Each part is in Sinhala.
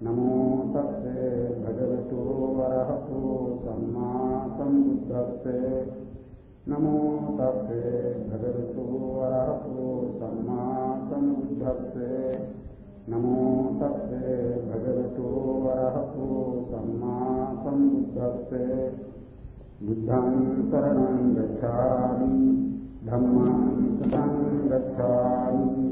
නමෝ තස්සේ භගවතු වරහතු සම්මා සම්බුද්දස්සේ නමෝ තස්සේ භගවතු වරහතු සම්මා සම්බුද්දස්සේ නමෝ තස්සේ භගවතු වරහතු සම්මා සම්බුද්දස්සේ බුද්ධං සරණං ගච්ඡාමි ධම්මං සරණං ගච්ඡාමි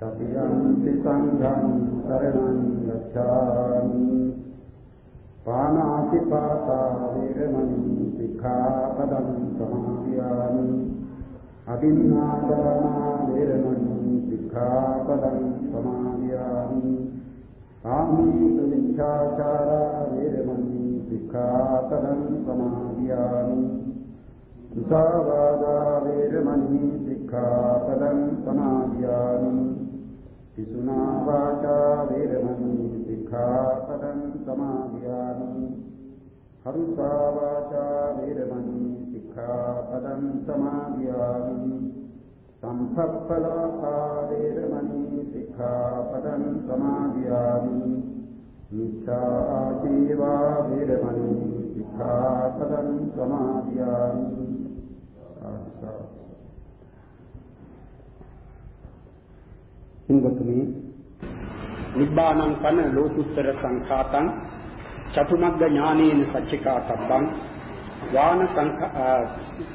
සතියන්ති සංඝං සරණං ගච්ඡාමි පානාති පාතා වේරමණී සික්ඛාපදං සමාදියාමි අදින්නාදානා වේරමණී සික්ඛාපදං සමාදියාමි කාමීත විචාචාරා වේරමණී සික්ඛාපදං සමාදියාමි සුසාවාදා වේරමණී සික්ඛාපදං සමාදියාමි පිසුනා වාචා වේරමණී සික්ඛාපදං සමාදියාමි. හරුසා වාචා වේරමණී සික්ඛාපදං සමාදියාමි. සම්පප්පලාපා වේරමණී සික්ඛාපදං සමාදියාමි. මිච්ඡා ජීවා වේරමණී සික්ඛාපදං සමාදියාමි හිඟතුනි නිබ්බානං පන ලෝකුත්තර සංඛාතං චතුමග්ග ඥානේන සච්චිකාතබ්බං වාන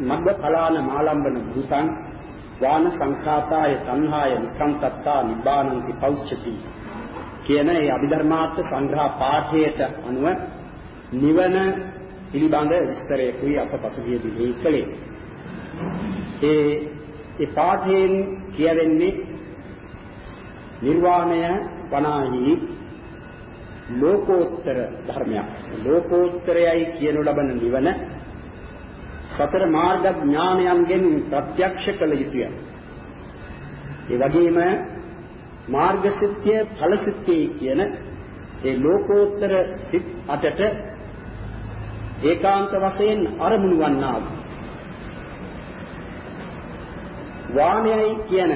මග්ග ඵලාන මාලම්බන භූතං වාන සංඛාතාය තණ්හාය නිකම්තත්තා නිබ්බානන්ති පෞච්චති කියන ඒ අභිධර්මාර්ථ සංග්‍රහ පාඨයට අනුව නිවන පිළිබඳ විස්තරයකුයි අප පසුගිය දිනේ කළේ. ඒ ඒ පාඨයෙන් කියවෙන්නේ නිර්වාණය වනාහි ලෝකෝත්තර ධර්මයක්. ලෝකෝත්තරයයි කියනු ලබන නිවන සතර මාර්ග ඥානයන්ගෙන් ප්‍රත්‍යක්ෂ කළ යුතුය. ඒ වගේම මාර්ග සිත්‍ය ඵල සිත්‍ය කියන ඒ ලෝකෝත්තර සිත් අටට ඒකාන්ත වශයෙන් අරමුණු වන්නා වූ වාණයයි කියන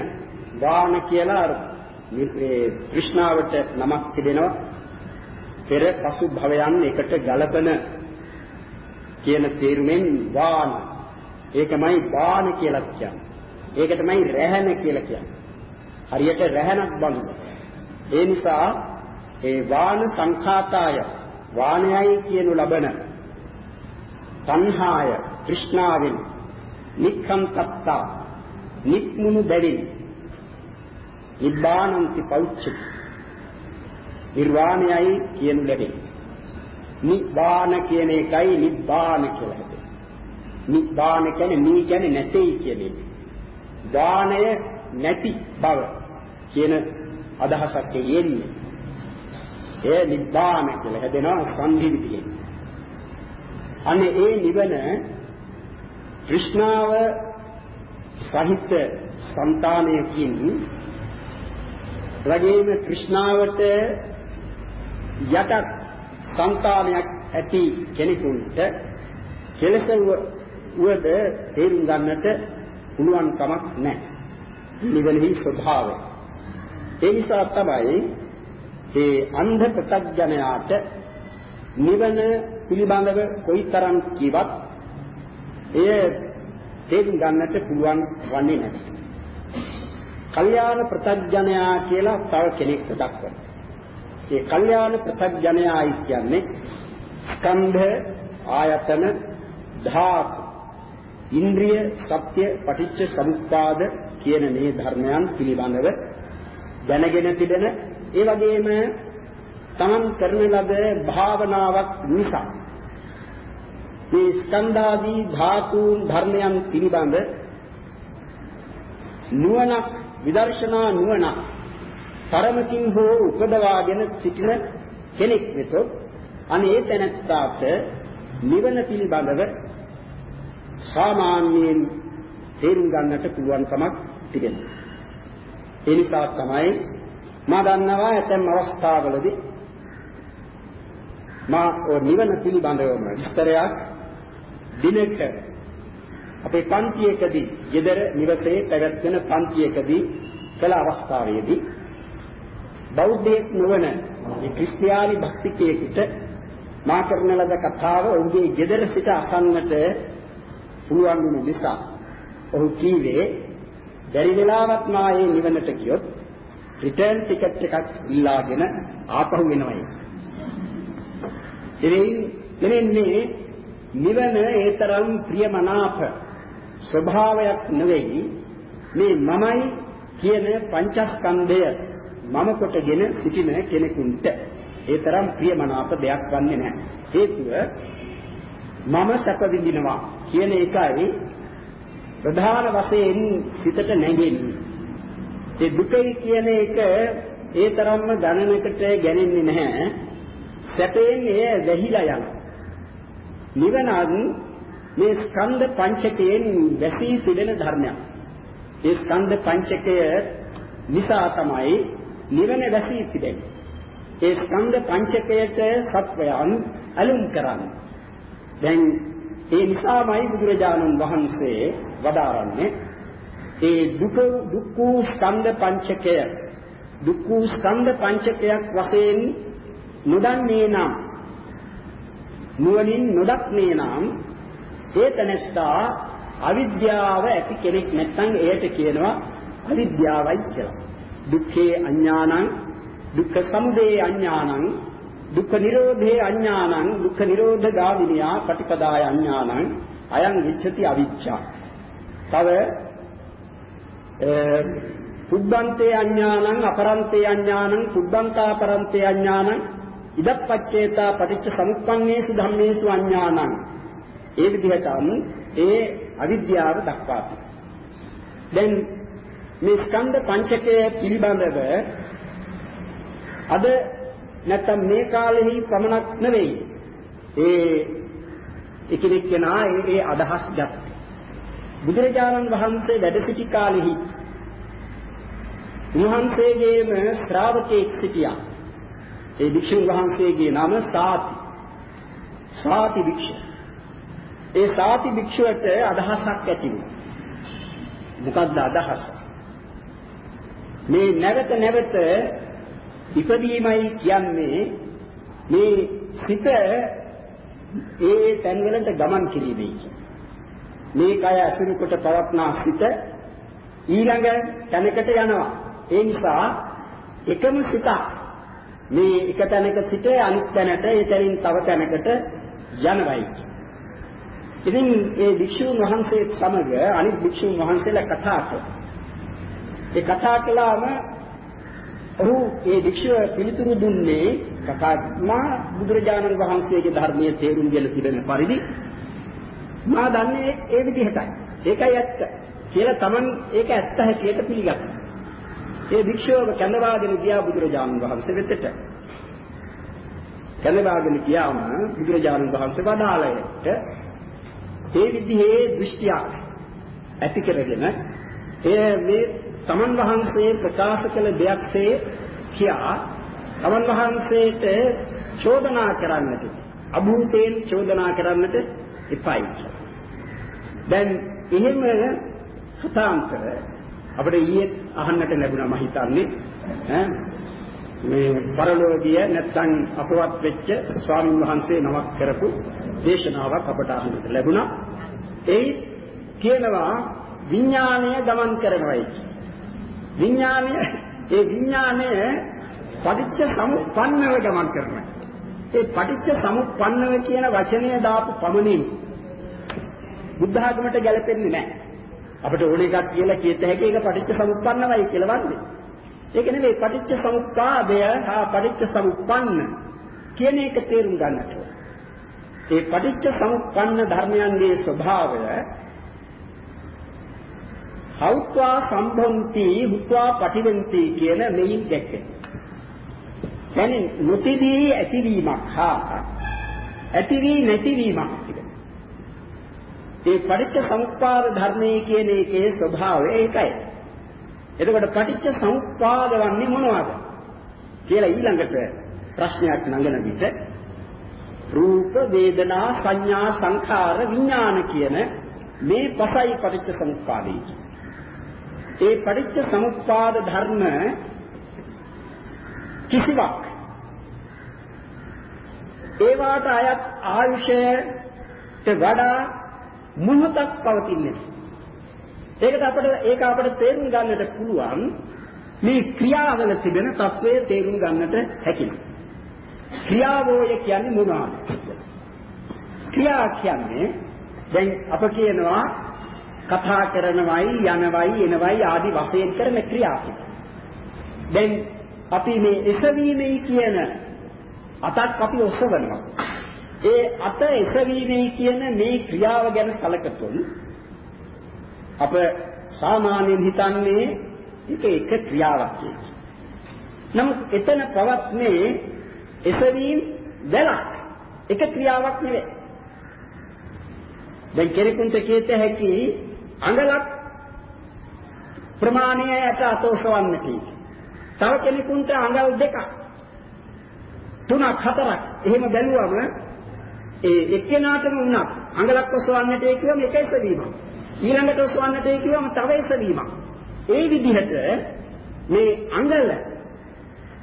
වාණ කියලා තෘෂ්ණාවට නමක් තිබෙනවා. පෙර පසු භවයන් එකට ගලපන කියන තේරුමෙන් වාන. ඒකමයි වාන කියලා කියන්නේ. ඒක තමයි රැහන කියලා කියන්නේ. හරියට රැහනක් බඳු ඒ නිසා ඒ වාන සංඛාතාය වානයයි කියනු ලබන තණ්හාය තෘෂ්ණාවෙන් නික්ඛම් තත්තා නික්මුණු බැවින් නිබ්බානන්ති පෞච්චි. නිර්වාණයයි කියනු ලැබේ නිබ්බාන කියන එකයි නිබ්බාන කියලා හිතේ නිබ්බාන කියන්නේ නී කියන්නේ නැtei කියන එක. දාණය නැති බව කියන අදහසක් එන්නේ. ඒ නිබ්බාන කියලා හැදෙනවා සංදි විදියෙන් අනේ ඒ නිවන কৃষ্ণාව සහිත సంతානයකින් වගේම তৃෂ්ණාවට යටත් සංකාමයක් ඇති කෙනෙකුට කෙලස වුවද තේරුම් ගන්නට පුළුවන් කමක් නැහැ. නිවනෙහි ස්වභාවය. ඒ නිසා තමයි ඒ අන්ධ ප්‍රත්‍යඥයාට නිවන පිළිබඳව කොයිතරම් කිවත් එය තේරුම් ගන්නට පුළුවන් වන්නේ නැහැ. කල්යාණ ප්‍රත්‍යඥයා කියලා තව කෙනෙක් දක්වනවා. ඒ කල්යාණ ප්‍රත්‍යඥයායි කියන්නේ ස්කන්ධ ආයතන ධාතු ඉන්ද්‍රිය සත්‍ය පටිච්ච සමුප්පාද කියන මේ ධර්මයන් පිළිබඳව දැනගෙන තිබෙන ඒ වගේම තමන් කරන ලද භාවනාවක් නිසා මේ ස්කන්ධාදී ධාතුන් ධර්මයන් පිළිබඳ නුවණක් විදර්ශනා නුවණ තරමකින් හෝ උපදවාගෙන සිටින කෙනෙක් වෙතොත් අනේ ඒ තැනත්තාට නිවන පිළිබඳව සාමාන්‍යයෙන් තේරුම් ගන්නට පුළුවන් කමක් තිබෙනවා. ඒ නිසා තමයි මා දන්නවා ඇතැම් අවස්ථාවලදී මා නිවන පිළිබඳවම විස්තරයක් දිනක අපේ පන්තියකදී ගෙදර නිවසේ පැවැත්වෙන පන්තියකදී කළ අවස්ථාවේදී බෞද්ධයෙක් නොවන මේ ක්‍රිස්තියානි භක්තිකයෙකුට මා කරන ලද කතාව ඔහුගේ ගෙදර සිට අසන්නට පුළුවන් වුණ නිසා ඔහු කීවේ බැරි වෙලාවක් මා ඒ නිවනට ගියොත් රිටර්න් ටිකට් එකක් ඉල්ලාගෙන ආපහු එනවායි. එනින් මෙන්නේ නිවන ඒතරම් ප්‍රියමනාප ස්වභාවයක් නෙවෙයි මේ මමයි කියන පංචස්කන්ධය මම කොටගෙන සිටින කෙනෙකුට ඒ තරම් ප්‍රියමනාප දෙයක් වන්නේ නැහැ. හේතුව මම සැප විඳිනවා කියන එකයි ප්‍රධාන වශයෙන් සිතට නැගෙන්නේ. ඒ දුකයි කියන එක ඒ තරම්ම ගණනකට ගන්නේ නැහැ. සැපයෙන් එය වැහිලා යනවා. නිවනත් මේ ස්කන්ධ පංචකයෙන් වැසී තිබෙන ධර්මයක්. ඒ ස්කන්ධ පංචකය නිසා තමයි නිවන වැසී තිබෙන්නේ. ඒ ස්කන්ධ පංචකයට සත්වයන් අලුම් කරන්නේ. දැන් ඒ නිසාමයි බුදුරජාණන් වහන්සේ වදාරන්නේ ඒ දුක දුක්ඛ ස්කන්ධ පංචකය දුක්ඛ ස්කන්ධ පංචකයක් වශයෙන් නොදන්නේ නම් නුවණින් නොදක්නේ නම් ඒ තැනැත්තා අවිද්‍යාව ඇති කෙනෙක් නැත්නම් එයට කියනවා අවිද්‍යාවයි කියලා. දුක්ඛේ අඥානං දුක්ඛ සමුදය අඥානං දුක්ඛ නිරෝධේ අඥානං දුක්ඛ නිරෝධ ගාමිනියා පටිපදාය අඥානං අයං විච්ඡති අවිච්ඡා. තව පුබ්බන්තේ අඥානං අපරන්තේ අඥානං පුබ්බන්තා පරන්තේ අඥානං ඉදප්පච්චේතා පටිච්ච සමුප්පන්නේසු ධම්මේසු අඥානං ඒ විදිහටම ඒ අවිද්‍යාව දක්වා දැන් මේ ස්කන්ධ පංචකය පිළිබඳව අද නැත්තම් මේ කාලෙහි පමණක් නෙවෙයි. ඒ එකිනෙක කෙනා ඒ ඒ අදහස් ගත් බුදුරජාණන් වහන්සේ වැඩ සිටි කාලෙහි උන්වහන්සේගේම ශ්‍රාවකෙක් සිටියා. ඒ භික්ෂුන් වහන්සේගේ නම සාති. සාති භික්ෂුව ඒ සාති භික්ෂුවට අදහසක් ඇති වුණා. මොකක්ද අදහස? මේ නැවත නැවත ඉපදීමයි කියන්නේ මේ සිත ඒ තැන්වලට ගමන් කිරීමයි මේ කය අසුරු කොට පවත්නා සිත ඊළඟ තැනකට යනවා. ඒ නිසා එකම සිතක් මේ එක තැනක සිට අනිත් තැනට ඒ තැනින් තව තැනකට යනවායි. ඉතින් ඒ භික්ෂුන් වහන්සේත් සමග අනිත් භික්ෂුන් වහන්සේලා කතා කළා ඒ කතා කළාම ඔහු ඒ භික්ෂුව පිළිතුරු දුන්නේ කකාත්මා බුදුරජාණන් වහන්සේගේ ධර්මයේ තේරුම් ගෙන තිබෙන පරිදි මා දන්නේ ඒ විදිහටයි. ඒකයි ඇත්ත. කියලා Taman ඒක ඇත්ත හැටියට පිළිගත්තා. ඒ භික්ෂුවව කැඳවාගෙන ගියා බුදුරජාණන් වහන්සේ වෙතට. කැඳවාගෙන ගියාම බුදුරජාණන් වහන්සේ වදාළයට ඒ විදිහේ දෘෂ්ටියක් ඇති කරගෙන ඒ මේ තමන් වහන්සේ ප්‍රකාශ කළ දෙයක්සේ කියා තමන් වහන්සේට චෝදනා කරන්නට අභූතයෙන් චෝදනා කරන්නට එපයි. දැන් එහෙම කතාන්තර අපිට ඊයේ අහන්නට ලැබුණා මම හිතන්නේ ඈ මේ පරලෝකීය නැත්නම් අපවත් වෙච්ච ස්වාමින් වහන්සේ නමක් කරපු දේශනාවක් අපට අහන්නට ලැබුණා. ඒ කියනවා විඥාණය ගමන් කරනවායි. විඥාණය ඒ විඥාණය පටිච්ච සමුප්පන්නව ගමන් කරනවා. ඒ පටිච්ච සමුප්පන්නව කියන වචනය දාපු පමණින් බුද්ධ ආගමට ගැලපෙන්නේ නැහැ. අපිට ඕන එකක් කියලා කියත හැකි ඒක පටිච්ච සමුප්පන්නවයි කියලා වන්නේ. ඒක නෙවෙයි පටිච්ච සමුප්පාදය හා පටිච්ච සමුප්පන්න කියන එක තේරුම් ගන්නට ඒ පටිච්ච සමුප්පන්න ධර්මයන්ගේ ස්වභාවය හෞත්වා සම්භන්ති හුත්වා පටිවෙන්ති කියන මෙයින් දැක්කේ. කියන්නේ නොතිදී ඇතිවීමක් හා ඇති වී නැති වීමක් තිබෙනවා. ඒ පටිච්ච සමුප්පාද ධර්මයේ කියන එකේ ස්වභාවය ඒකයි. එතකොට පටිච්ච සමුප්පාද වන්නේ මොනවද? කියලා ඊළඟට ප්‍රශ්නයක් නඟන විට රූප වේදනා සංඥා සංඛාර විඥාන කියන මේ පසයි පටිච්ච සමුප්පාදේ. ඒ පටිච්ච සමුප්පාද ධර්ම කිසිවක් ඒවාට අයත් ආයුෂයට වඩා මොහොතක් පවතින්නේ. ඒකට අපිට ඒක අපිට තේරුම් ගන්නට පුළුවන් මේ ක්‍රියාවල තිබෙන తත්වය තේරුම් ගන්නට හැකියි. ක්‍රියාවෝය කියන්නේ මොනවාද? ක්‍රියා කියන්නේ දැන් අප කියනවා කතා කරනවයි යනවයි එනවයි ආදි වශයෙන් කරන ක්‍රියා දැන් අපි මේ එසවීමයි කියන අතක් අපි ඔසවනවා. ඒ අත එසවීමයි කියන මේ ක්‍රියාව ගැන සැලකතොත් අප සාමාන්‍යයෙන් හිතන්නේ ඒක එක ක්‍රියාවක් කියලා. නමුත් එතන පවත්නේ එසවීම වැලක්. එක ක්‍රියාවක් නෙවෙයි. දැන් කෙනෙකුට කියත හැකි අඟලක් ප්‍රමාණයට අතෝසවන්න කී. තව කෙනෙකුට අඟල් දෙකක් තුනක් හතරක් එහෙම බැලුවම ඒ එක්කෙනාටම වුණා අඟලක් ඔසවන්නට ඒ කියවම එක එසවීමක්. ඊළඟට ඔසවන්නට ඒ කියවම තව එසවීමක්. ඒ විදිහට මේ අඟල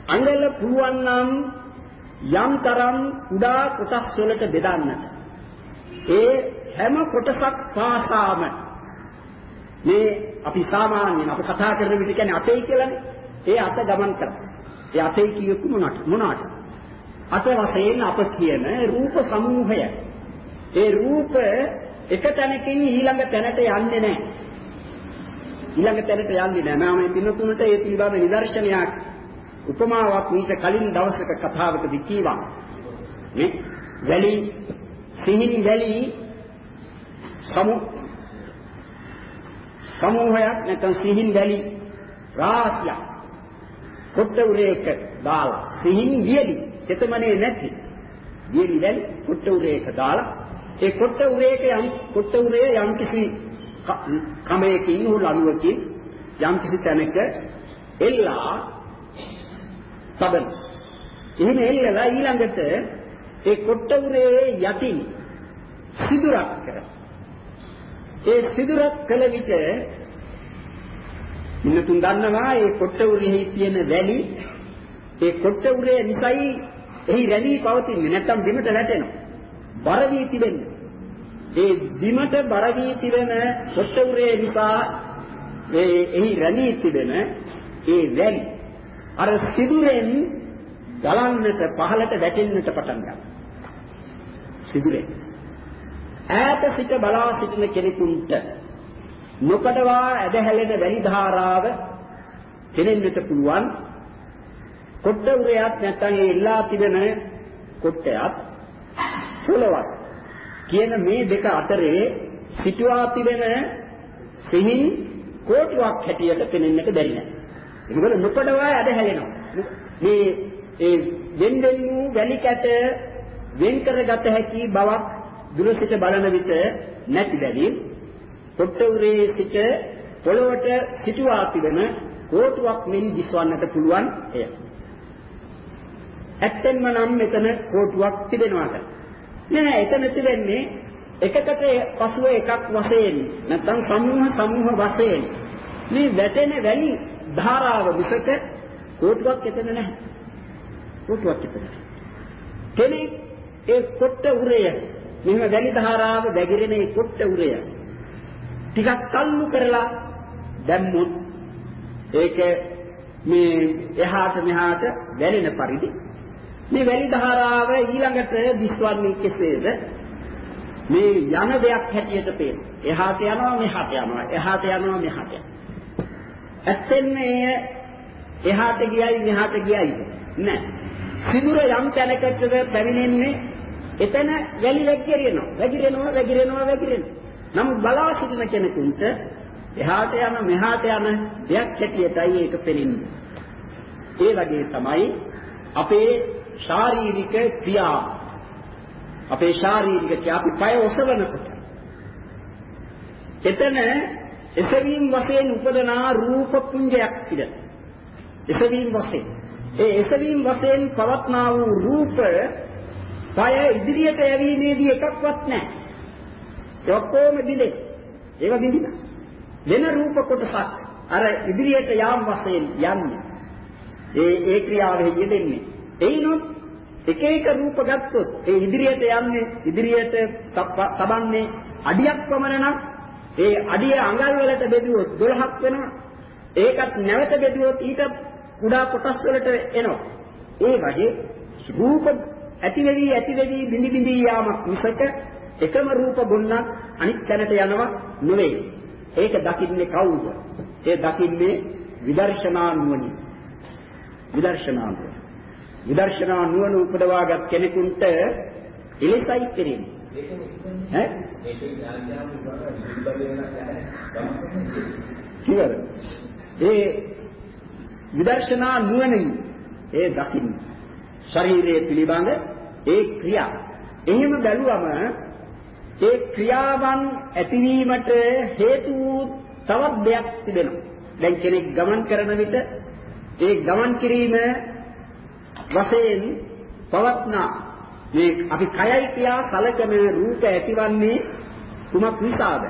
අඟල පුළුවන් නම් යම් තරම් කුඩා කොටස් වලට බෙදන්නට ඒ හැම කොටසක් පාසාම මේ අපි සාමාන්‍යයෙන් අපි කතා කරන විදිහ කියන්නේ අතේ කියලානේ. ඒ අත ගමන් කරා. ඒ අතේ කියපු මොනකට මොනකට? අත වශයෙන් අප කියන රූප සමූහය. ඒ රූප එක තැනකින් ඊළඟ තැනට යන්නේ නැහැ. ඊළඟ තැනට යන්නේ නැහැ. මම පින්නතුන්ට ඒ පිළිබඳ නිදර්ශනයක් උපමාවක් මීට කලින් දවසක කතාවකදී කීවා. මේ වැලි සිහින් වැලි සමු සමූහයක් නැත්නම් සිහින් වැලි රාශියක් කොට උරේක දාලා සිහින් වියලි එතමනේ නැති වියලි වැලි කොට උරේක දාලා ඒ කොට උරේක යම් කොට උරේ යම් කිසි කමයකින් උලනුවකින් යම් කිසි තැනක එල්ලා තබන එහෙම එල්ලලා ඊළඟට ඒ කොට උරේ යටින් සිදුරක් කරා ඒ සිදුරක් කළ විට මිනිතුන් දන්නවා ඒ කොට උරෙහි තියෙන වැලි ඒ කොට උරේ නිසයි එහි රැඳී පවතින්නේ නැත්තම් බිමට වැටෙනවා. බර වී තිබෙන්නේ. ඒ බිමට බර වී තිබෙන කොට උරේ නිසා ඒ එහි රැඳී තිබෙන ඒ වැලි අර සිදුරෙන් ගලන්නට පහළට වැටෙන්නට පටන් ගන්නවා. සිදුරෙන්. ඈත සිට බලා සිටින කෙනෙකුට නොකඩවා ඇදහැලෙන වැලි ධාරාව කෙනෙන්නට පුළුවන්. කොට්ට උරයක් නැත්නම් ඒ ඉල්ලා තිබෙන කොට්ටයක් පොළවක්. කියන මේ දෙක අතරේ සිටුවා තිබෙන සිහින් කෝටුවක් හැටියට පෙනෙන්නට බැරි නෑ. ඒකවල නොකඩවා ඇදහැලෙනවා. මේ ඒ වෙන වෙන වූ වැලි කැට වෙන් කරගත හැකි බවක් දුර සිට බලන විට නැති බැරි පොට්ටුරේ සිට පොළොවට සිටුවා තිබෙන කෝටුවක් මෙන් දිස්වන්නට පුළුවන් එය. ඇත්තෙන්ම නම් මෙතන කෝටුවක් තිබෙනවාද? නෑ එතන තිබෙන්නේ එකකට පසුව එකක් වශයෙන් නැත්නම් සමූහ සමූහ වශයෙන් මේ වැටෙන වැලි ධාරාව විසක කෝටුවක් එතන නැහැ. කෝටුවක් එතන. කෙනෙක් ඒ කොට උරය මෙහෙම වැලි ධාරාව වැగిරෙන ඒ කොට්ට උරය ටිකක් තල්ලු කරලා දැම්මොත් ඒක මේ එහාට මෙහාට වැලෙන පරිදි මේ වැලි ධාරාව ඊළඟට දිස්වන්නේ කෙසේද? මේ යන දෙයක් හැටියට පේන. එහාට යනවා මෙහාට යනවා. එහාට යනවා මෙහාට යනවා. ඇත්තෙන්ම එය එහාට ගියයි මෙහාට ගියයි නෑ. සිදුර යම් තැනකටද පැමිණෙන්නේ එතන වැලි වැගිරෙනවා. වැගිරෙනවා වැගිරෙනවා වැගිරෙනවා. නමුත් බලා සිටින කෙනෙකුට එහාට යන මෙහාට යන දෙයක් හැටියටයි ඒක පෙනෙන්නේ. ඒ වගේ තමයි අපේ ශාරීරික ක්‍රියා. අපේ ශාරීරික අපි පය ඔසවනකොට එතන එසවීම වශයෙන් උපදනා රූප පුංජයක් ඉද. එසවීම වශයෙන්. ඒ එසවීම වශයෙන් පවත්නා වූ රූප පය ඉදිරියට යැවීමේදී එකක්වත් නැහැ. ඒ ඔක්කොම බිඳේ. ඒවා බිඳිලා. වෙන රූප කොටසක් අර ඉදිරියට යාම් වශයෙන් යන්නේ. ඒ ඒ ක්‍රියාවෙහි යෙදෙන්නේ. එයිනොත් එක එක රූප ගත්තොත් ඒ ඉදිරියට යන්නේ ඉදිරියට තබන්නේ අඩියක් පමණ නම් ඒ අඩිය අඟල් වලට බෙදුවොත් 12ක් වෙනවා. ඒකත් නැවත බෙදුවොත් ඊට කුඩා කොටස් වලට එනවා. ඒ වගේ රූප ඇති වෙවි ඇති වෙවි බිඳි බිඳි යාමක් මිසක එකම රූප ගොන්නක් අනිත් තැනට යනවා නෙවෙයි. ඒක දකින්නේ කවුද? ඒ දකින්නේ විදර්ශනා නුවණින්. විදර්ශනා නුවණ. විදර්ශනා නුවණ උපදවාගත් කෙනෙකුට එලෙසයි කෙරෙන්නේ. ඈ? කියවද? ඒ විදර්ශනා නුවණින් ඒ දකින්න ශරීරයේ පිළිබඳ ඒ ක්‍රියා. එහෙම බැලුවම ඒ ක්‍රියාවන් ඇතිවීමට හේතු තවත් දෙයක් තිබෙනවා. දැන් කෙනෙක් ගමන් කරන විට ඒ ගමන් කිරීම වශයෙන් පවත්නා මේ අපි කයයි කියා කලකම රූප ඇතිවන්නේ කුමක් නිසාද?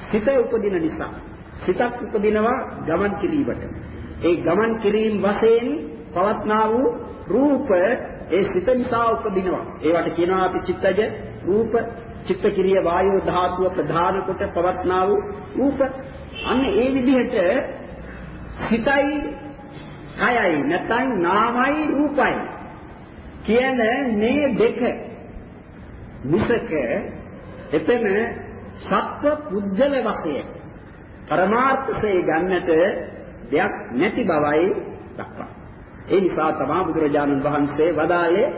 සිත උපදින නිසා. සිතක් උපදිනවා ගමන් කිරීමට. ඒ ගමන් කිරීම වශයෙන් පවත්නා වූ රූප ඒ සිත නිසා උපදිනවා. ඒවට කියනවා අපි චිත්තජ රූප චිත්ත කිරිය වායෝ ධාතුව ප්‍රධාන කොට පවත්නා වූ රූප. අන්න ඒ විදිහට සිතයි කයයි නැත්නම් නාමයි රූපයි කියන මේ දෙක මිසක එතන සත්ව පුජ්‍යල වශයෙන් පරමාර්ථසේ ගන්නට දෙයක් නැති බවයි දක්වන්නේ. ඒ නිසා තමයි බුදුරජාණන් වහන්සේ වදාළේ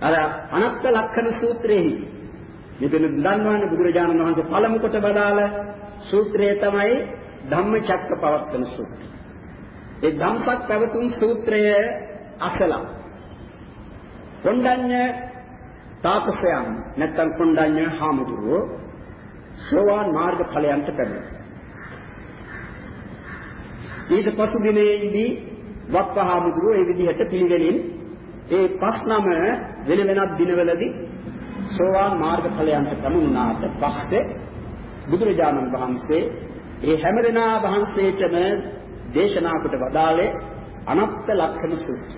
අර අනත්ත ලක්ෂණ සූත්‍රයේහි මෙතන දන්වන්නේ බුදුරජාණන් වහන්සේ පළමු කොට වදාළ සූත්‍රය තමයි ධම්මචක්කපවත්තන සූත්‍රය. ඒ ධම්සක් පැවතුම් සූත්‍රය අසලා කොණ්ඩඤ්ඤ තාපසයන් නැත්නම් කොණ්ඩඤ්ඤ හාමුදුරුවෝ සෝවාන් මාර්ග ඵලයන්ට පැමිණෙනවා. ඊට පසු දිනේදී වප්පහාමුදුරුවෝ ඒ විදිහට පිළිවෙලින් ඒ පස් නම වෙන වෙනත් දිනවලදී සෝවාන් මාර්ග ඵලයන්ට පැමුණාට පස්සේ බුදුරජාණන් වහන්සේ ඒ හැමදෙනා වහන්සේටම දේශනා කොට වදාළේ අනත්ත් ලක්ෂණ සූත්‍රය.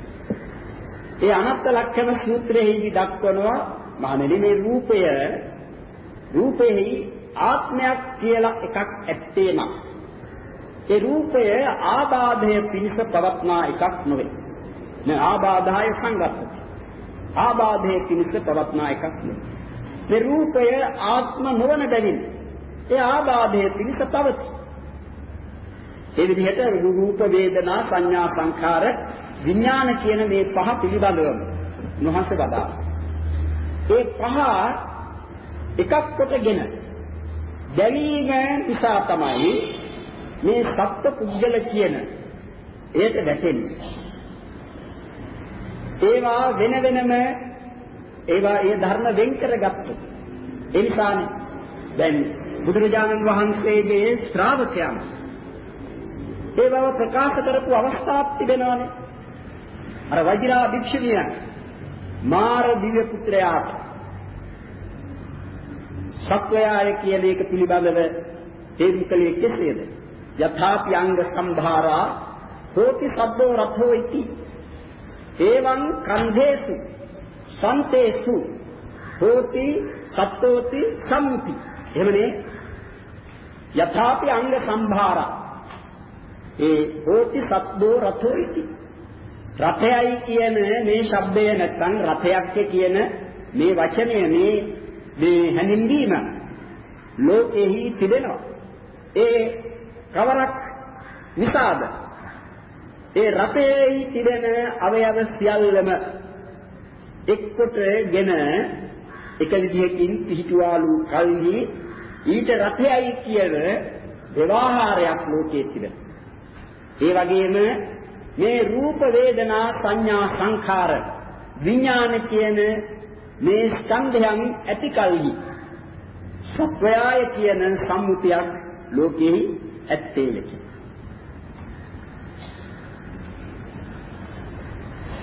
ඒ අනත්ත් ලක්ෂණ සූත්‍රයේදී දක්වනවා මහණෙනි මේ රූපය රූපෙහි ආත්මයක් කියලා එකක් ඇත්තේ නැහැ. ඒ රූපය ආබාධය පිණිස පවත්නා එකක් නොවේ. නේ ආබාධාය සංගතති. ආබාධය පිණිස පවත්නා එකක් නෙවෙයි. මේ රූපය ආත්ම නොවන බැවින් ඒ ආබාධය පිණිස පවතී. ඒ විදිහට රූප වේදනා සංඥා සංඛාර විඥාන කියන මේ පහ පිළිබඳව නොහස බදා. ඒ පහ එකක් කොටගෙන දැවීම නිසා තමයි මේ සත්ත්ව පුද්ගල කියන එයට වැටෙන්නේ. ඒවා වෙන වෙනම ඒවා ඒ ධර්ම වෙන් කරගත්තු. ඒ නිසානේ දැන් බුදුරජාණන් වහන්සේගේ ශ්‍රාවකයන් ඒ බව ප්‍රකාශ කරපු අවස්ථාවක් තිබෙනවානේ. අර වජිරා භික්ෂුණිය මාර දිව්‍ය පුත්‍රයාට සත්වයාය කියන එක පිළිබඳව තේරුම් කළේ කෙසේද? යථාපි අංග සම්භාරා හෝති සබ්බෝ රථෝ ඉති. එවං කන්දේසු සන්තේසු හෝති සත්තෝති සම්ති. එහෙමනේ යථාපි අංග සම්භාරා ඒ හෝති සබ්බෝ රථෝ ඉති. රථයයි කියන මේ શબ્දය නැත්නම් රථයක් කියන මේ වචනය මේ මේ හැඳින්වීම ලෝකෙහි තිබෙනවා. ඒ කවරක් නිසාද? ඒ රතේහි තිබෙන අවයව සියල්ලම එක්කොටගෙන එක විදිහකින් පිහිටුවාලු කල්හි ඊට රතයයි කියන ව්‍යවහාරයක් ලෝකයේ තිබෙනවා. ඒ වගේම මේ රූප වේදනා සංඥා සංඛාර විඥාන කියන මේ ස්කන්ධයන් ඇති කල්හි සත්වයාය කියන සම්මුතියක් ලෝකෙහි ඇත්තේය.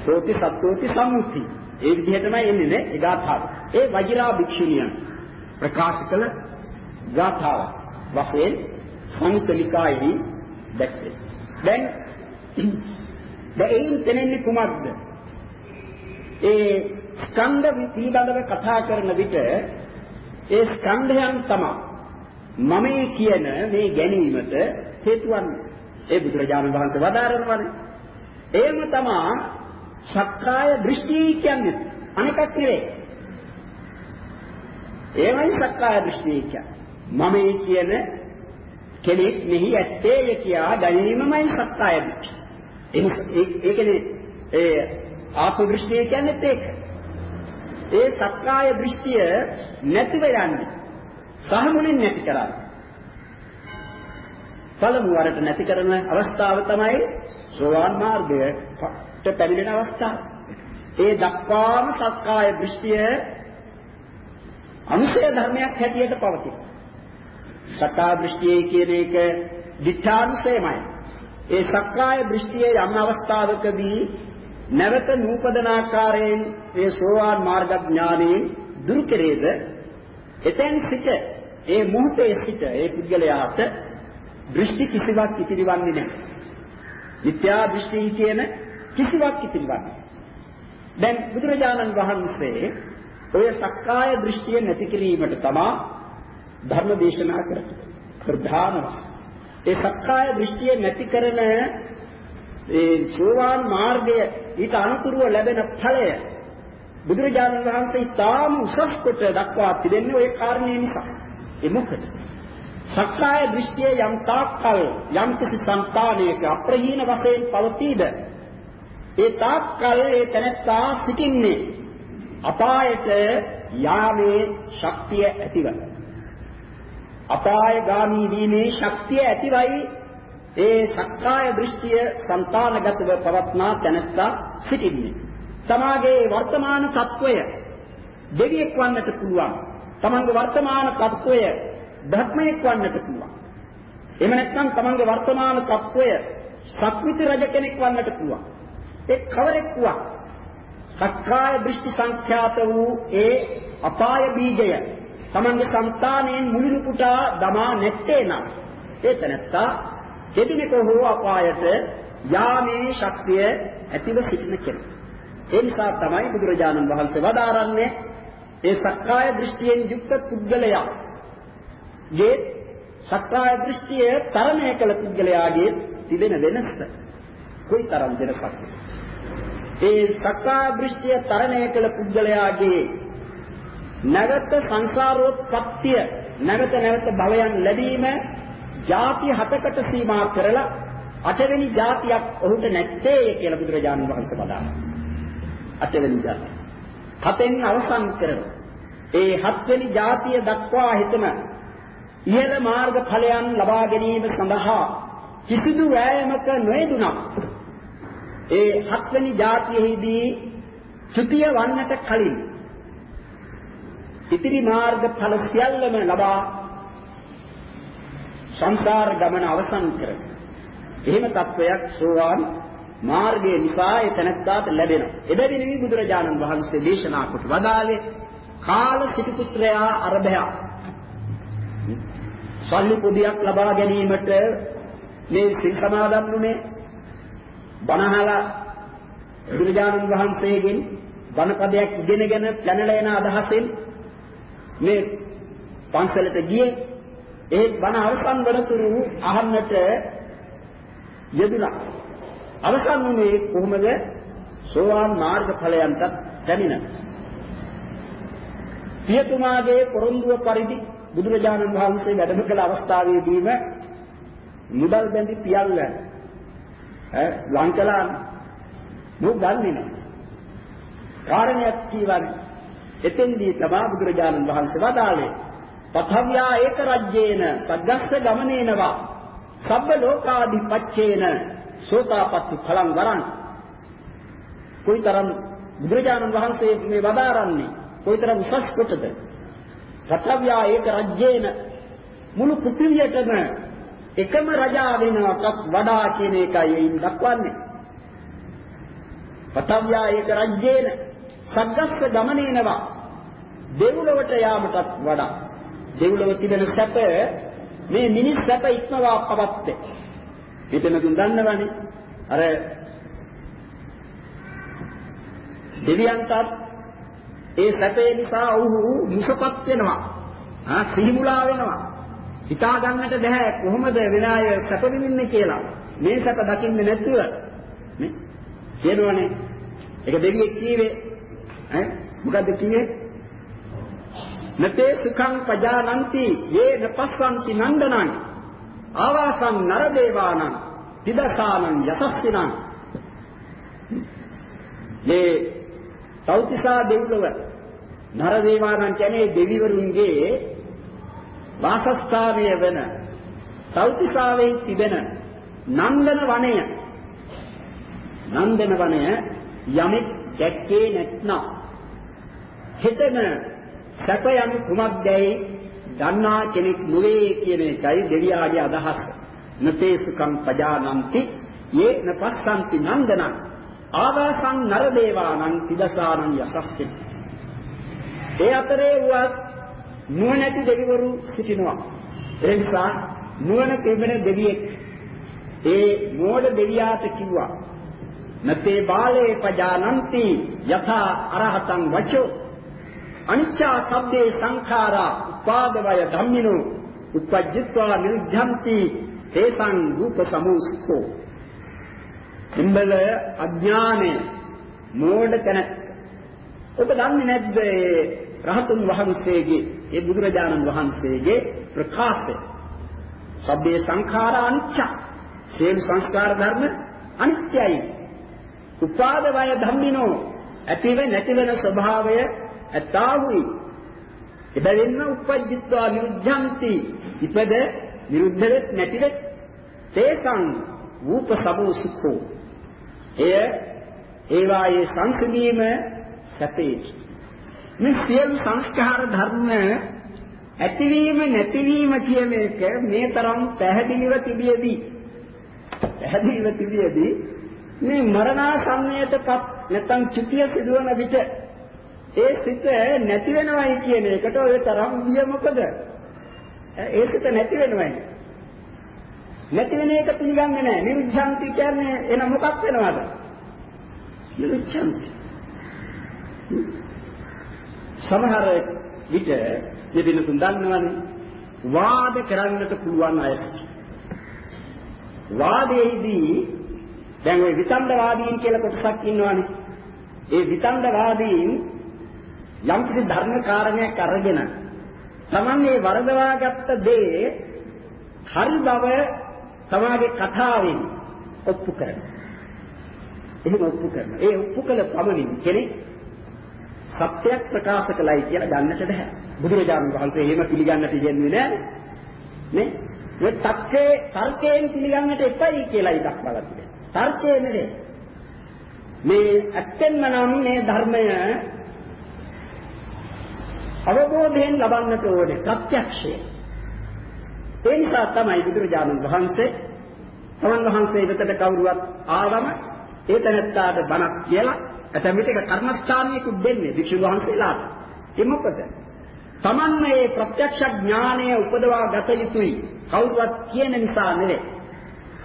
සෝති සත්වෝති සම්මුති. ඒ විදිහටමයි එන්නේ නේ ඒ ගාථාව. ඒ වජිරා භික්ෂුණියන් ප්‍රකාශ කළ ගාථාව වශයෙන් සංයුතනිකායේ දැක්වේ. දැන් දැන් එයින් තෙනෙන්නේ කුමක්ද? ඒ ස්කන්ධ පිළිබඳව කතා කරන විට ඒ ස්කන්ධයන් තමයි මමයි කියන මේ ගැනීමට හේතු වන්නේ. ඒ බුදුරජාණන් වහන්සේ වදාරනවානේ. එහෙම තමයි සක්කාය දෘෂ්ටි කියන්නේ අනිකක් නෙවෙයි. ඒවයි සක්කාය දෘෂ්ටි කියන්නේ. මමයි කියන කෙනෙක් මෙහි ඇත්තේය කියා ගැනීමමයි සක්කාය දෘෂ්ටි. ඒකනේ ඒ ආත්ම දෘෂ්ටිය කියන්නේ ඒක. ඒ සක්කාය දෘෂ්ටිය නැතිව යන්නේ. සහ මුලින් නැති කරන්නේ. පළමු වරට නැති කරන අවස්ථාව තමයි සෝවාන් මාර්ගයට පැමිණෙන අවස්ථාව. ඒ දක්වාම සක්කාය දෘෂ්ටිය අනුසය ධර්මයක් හැටියට පවතී. සක්කාය දෘෂ්ටිය කියන එක දිඨානුසයමයි. ඒ සක්කාය දෘෂ්ටියේ යම් අවස්ථාවකදී නැවත නූපදන ආකාරයෙන් ඒ සෝවාන් මාර්ග ඥානයෙන් දුරු කෙරේද එතෙන් සිට ඒ මොහොතේ සිට ඒ පුද්ගලයාට දෘෂ්ටි කිසිවක් ඉතිරිවන්නේ නැහැ. විත්‍යා දෘෂ්ටි කියන කිසිවක් ඉතිරිවන්නේ. දැන් බුදුරජාණන් වහන්සේ ඔය සක්කාය දෘෂ්ටිය නැති කිරීමට තමා ධර්ම දේශනා කරන ප්‍රධාන ඒ සක්කාය දෘෂ්ටිය නැති කරන ඒ සෝවාන් මාර්ගය ඊට අනුකූලව ලැබෙන ඵලය බුදුරජාණන් වහන්සේ ඊටාම උසස් කොට දක්වා තිබෙන්නේ ওই කාරණේ නිසා. ඒ මොකද? සක්කාය දෘෂ්ටිය යම් තාක්කල් යම් කිසි సంతානයක අප්‍රහීන වශයෙන් පවතීද ඒ තාක්කල් ඒ තැනත්තා සිටින්නේ අපායට යාමේ ශක්තිය ඇතිවයි. අපාය ගාමී වීමේ ශක්තිය ඇතිවයි ඒ සක්කාය දෘෂ්ටිය సంతానගතව පවත්නා තැනත්තා සිටින්නේ. තමාගේ වර්තමාන తত্ত্বය දෙවියෙක් වන්නට පුළුවන්. තමන්ගේ වර්තමාන తত্ত্বය ධර්මයක් වන්නට පුළුවන්. එහෙම නැත්නම් තමන්ගේ වර්තමාන తত্ত্বය සක්විති රජ කෙනෙක් වන්නට පුළුවන්. ඒ කවරෙක් වුවත් සක්කාය දෘෂ්ටි සංඛ්‍යාත වූ ඒ අපාය බීජය තමන්ගේ సంతාණයෙන් මුලිනු පුටා දමා නැත්තේ නම් ඒ තැනත්තා දෙදිනක හෝ අපායට යාමේ ශක්තිය ඇතිව සිටින කෙනෙක්. ඒ නිසා තමයි බුදුරජාණන් වහන්සේ වදාරන්නේ ඒ සක්කාය දෘෂ්ටියෙන් යුක්ත පුද්ගලයා ගේ සක්කාය දෘෂ්ටිය තරණය කළ පුද්ගලයාගේ තිබෙන වෙනස කොයිතරම් වෙනසක්ද? ඒ සක්කාය දෘෂ්ටිය තරණය කළ පුද්ගලයාගේ නැවත සංසාරෝත්පත්තිය නැවත නැවත භවයන් ලැබීම ಜಾති හතකට සීමා කරලා අටවෙනි ಜಾතියක් ඔහුට නැත්තේ කියලා බුදුරජාණන් වහන්සේ වදාළා. අටවෙනි ಜಾතිය. හතෙන් අවසන් කරන ඒ හත්වෙනි ಜಾතිය දක්වා හිතම ඉහළ මාර්ග ඵලයන් ලබා ගැනීම සඳහා කිසිදු වෑයමක නොයදුනා. ඒ හත්වෙනි ಜಾතියෙහිදී ත්‍ෘතිය වන්නට කලින් ඉතිරි මාර්ග ඵල සියල්ලම ලබා සංසාර ගමන අවසන් කර. එහෙම තත්වයක් සෝවාන් මාර්ගයේ නිසා ඒ තැනත්තාට ලැබෙනවා. එබැවින් මේ බුදුරජාණන් වහන්සේ දේශනා කොට වදාළේ කාල සිටු පුත්‍රයා අරබයා. සල්ලි පොදියක් ලබා ගැනීමට මේ සිල් සමාදන් වුණේ බණහලා බුදුරජාණන් වහන්සේගෙන් බණපදයක් ඉගෙනගෙන පැනලා එන අදහසෙන් මේ පන්සලට ගියේ ඒ බණ අවසන් වනතුරු අහන්නට යෙදුණා. අවසන් වුණේ කොහොමද? සෝවාන් මාර්ග ඵලයන්ට දැනින. පියතුමාගේ පොරොන්දුව පරිදි බුදුරජාණන් වහන්සේ වැඩම කළ අවස්ථාවේදීම මුදල් බැඳි පියල්ල ඈ ලංකලා නෝ ගන්නේ නැහැ. කාරණයක් කීවනේ එතෙන්දී තමයි බුදුරජාණන් වහන්සේ වදාළේ තථව්‍යා ඒක රජ්‍යේන සග්ගස්ස ගමනේනවා සබ්බ ලෝකාදිපච්චේන සෝතාපට්ටි ඵලං වරං කොයිතරම් බුදුරජාණන් වහන්සේ මේ වදාරන්නේ කොයිතරම් උසස් කොටද? රතව්‍යා ඒක රජ්‍යේන මුළු පෘථිවියටම එකම රජා වෙනවටත් වඩා කියන එකයි එයින් දක්වන්නේ. රතව්‍යා ඒක රජ්‍යේන සග්ගස්ස ගමනේනවා දෙව්ලොවට යාමටත් වඩා දෙව්ලොව තිබෙන සැප මේ මිනිස් සැප ඉක්මවා පවත්තේ. මෙතන තුන් දන්නවනේ. අර දෙවියන්ටත් ඒ සැපේ නිසා ඔහු මුසපත් වෙනවා. ආ සිහිමුලා වෙනවා. හිතා ගන්නට බෑ කොහොමද වෙන අය සැප විඳින්නේ කියලා. මේ සැප දකින්නේ නැතුව නේ? කියනවනේ. ඒක දෙවියෙක් කීවේ ඈ? මොකද්ද කියේ? නතේ සුඛං පජානಂತಿ යේන පස්සන්ති නන්දනං ආවාසං නරදේවානං තිදසානං යසස්සිනං. මේ තෞතිසා දෙව්ලොව නරදේවානං කියන්නේ දෙවිවරුන්ගේ වාසස්ථානය වෙන තෞතිසාවේ තිබෙන නන්දන වනය. නන්දන වනය යමෙක් දැක්කේ නැත්නම් හෙතන සැප යනු කුමක්දයි දන්නා කෙනෙක් නොවේ කියන එකයි දෙවියාගේ අදහස. නතේ සුඛං පජානಂತಿ යේ නපස්සන්ති නන්දනං ආවාසං නර දේවානං තිදසානං යසස්ති. ඒ අතරේ වත් නුවණැති දෙවිවරු සිටිනවා. ඒ නිසා නුවණ තිබෙන දෙවියෙක් ඒ මෝඩ දෙවියාට කිව්වා නතේ බාලේ පජානಂತಿ යථා අරහතං වචෝ අනිච්චා සබ්බේ සංඛාරා උපාදවය ධම්මිනෝ උපජ්ජත්වා නිරුද්ධಂತಿ තේසං රූප සමුස්සෝ. ඉම්බල අඥානය මෝඩ තැන. ඔබ දන්නේ නැද්ද රහතුන් වහන්සේගේ ඒ බුදුරජාණන් වහන්සේගේ ප්‍රකාශය? සබ්බේ සංඛාරා අනිච්ච සියලු සංස්කාර ධර්ම අනිත්‍යයි. උපාදවය ධම්මිනෝ ඇතිව නැතිවෙන ස්වභාවය ඇතාවුයි. එබැවින්ම උපජ්ජිත්වා විරුද්ධಂತಿ ඉපද විරුද්ධ වෙත් නැති වෙත්. තේසං රූප සමෝ සුඛෝ. එය ඒවායේ සංසිඳීම සැපේ මේ සියලු සංස්කාර ධර්ම ඇතිවීම නැතිවීම කියන එක මේ තරම් පැහැදිලිව තිබියදී පැහැදිලිව තිබියදී මේ මරණාසන්නයටපත් නැත්නම් චුතිය සිදුවන විට ඒ සිත නැති වෙනවයි කියන එකට ඔය තරම් විය මොකද? ඒ සිත නැති වෙනවයි. නැති වෙන එක පිළිගන්නේ නැහැ. නිරුද්ධන්ති කියන්නේ එන මොකක් වෙනවද? නිරුද්ධන්ති. සමහර විට මෙදින තුන් දන්නවනේ වාද කරන්නට පුළුවන් අය. වාදයේදී දැන් ওই විතණ්ඩවාදීන් කියලා කොටසක් ඉන්නවනේ. ඒ විතණ්ඩවාදීන් යම්කිසි ධර්ම කාරණයක් අරගෙන තමන්නේ වරදවාගත්ත දේ හරි බව තමාගේ කතාවෙන් ඔප්පු කරනවා. එහෙම ඔප්පු කරනවා. ඒ ඔප්පු කළ පමණින් කෙනෙක් සත්‍යයක් ප්‍රකාශ කළයි කියලා ගන්නට බෑ. බුදුරජාණන් වහන්සේ එහෙම පිළිගන්නට ඉගෙනුවේ නෑනේ. නේ? මේ තක්කේ තර්කයෙන් පිළිගන්නට එපයි කියලායි දක්වලා තිබෙන්නේ. තර්කේ නෙවේ. මේ ඇත්තෙන්ම නම් මේ ධර්මය අවබෝධයෙන් ලබන්නට ඕනේ ප්‍රත්‍යක්ෂය. ඒ නිසා තමයි බුදුරජාණන් වහන්සේ තමන් වහන්සේ වෙතට කවුරුවත් ආවම ඒ තැනත්තාට බණක් කියලා ඇතැම් විටක කර්මස්ථානයකුත් දෙන්නේ වික්ෂු වහන්සේලාට. ඒ මොකද? තමන් මේ ප්‍රත්‍යක්ෂ ඥානය උපදවා ගත යුතුයි. කවුරුවත් කියන නිසා නෙවෙයි.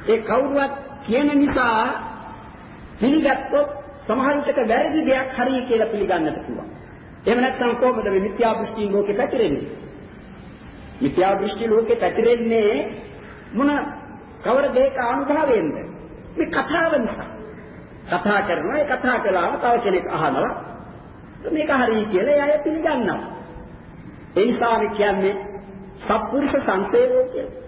ඒ කවුරුවත් කියන නිසා පිළිගත්තොත් සමහර විටක වැරදි දෙයක් හරි කියලා පිළිගන්නට පුළුවන්. එහෙම නැත්නම් කොහොමද මේ මිත්‍යා දෘෂ්ටි ලෝකේ පැතිරෙන්නේ? මිත්‍යා දෘෂ්ටි ලෝකේ පැතිරෙන්නේ මොන කවර දෙයක අනුභවයෙන්ද? මේ කතාව නිසා. කතා කරනවා ඒ කතා කළාම තව කෙනෙක් අහනවා මේක හරි කියලා එයා පිළිගන්නවා. ඒ නිසා කියන්නේ සත්පුරුෂ සංසේවෝ කියලා.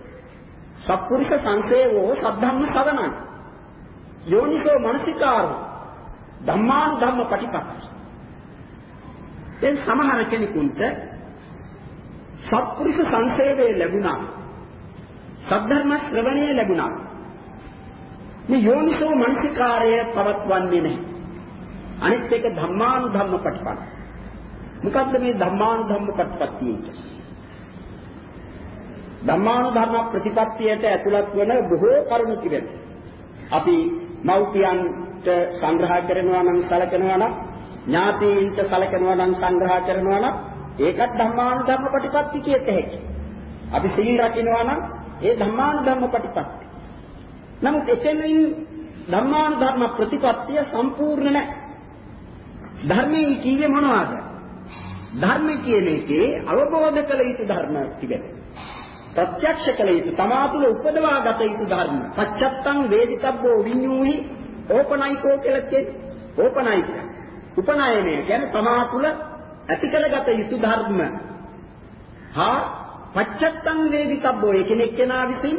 සත්පුරුෂ සංසේවෝ සද්ධම්ම සවනං. යෝනිසෝ මනසිකාරෝ ධම්මාන ධම්ම පටිපක්ඛ දැන් සමහර කෙනෙකුට සත්පුරුෂ සංසේවය ලැබුණා. සද්ධර්ම ශ්‍රවණය ලැබුණා. මේ යෝනිසෝ මනසිකාරය පවත්වන්නේ නැහැ. අනිත් එක ධම්මානුධම්ම ප්‍රතිපන්න. මොකද්ද මේ ධම්මානුධම්ම ප්‍රතිපත්තිය කියන්නේ? ධම්මානුධර්ම ප්‍රතිපත්තියට ඇතුළත් වන බොහෝ කරුණු තිබෙනවා. අපි මෞපියන්ට සංග්‍රහ කරනවා නම් සලකනවා නම් ඥාතීන්ට සලකනවා නම් සංග්‍රහ කරනවා නම් ඒකත් ධම්මානුධර්ම ප්‍රතිපත්ති කියත හැකියි. අපි සීල් රකින්නවා නම් ඒ ධම්මානුධර්ම ප්‍රතිපත්ති. නමුත් එතනින් ධම්මානුධර්ම ප්‍රතිපත්තිය සම්පූර්ණ නැහැ. ධර්මයේ කීවේ මොනවද? ධර්ම කියන එකේ අවබෝධ කළ යුතු ධර්ම තිබෙනවා. ප්‍රත්‍යක්ෂ කළ යුතු තමා තුළ උපදවා ගත යුතු ධර්ම. පච්චත්තං වේදිතබ්බෝ විඤ්ඤූහි ඕපනයිකෝ කියලා කියන්නේ. ඕපනයික. උපනායනය කියන්නේ තමා තුළ ඇති කරගත යුතු ධර්ම. හා පච්චත්තං වේදිතබ්බෝ එකිනෙක කෙනා විසින්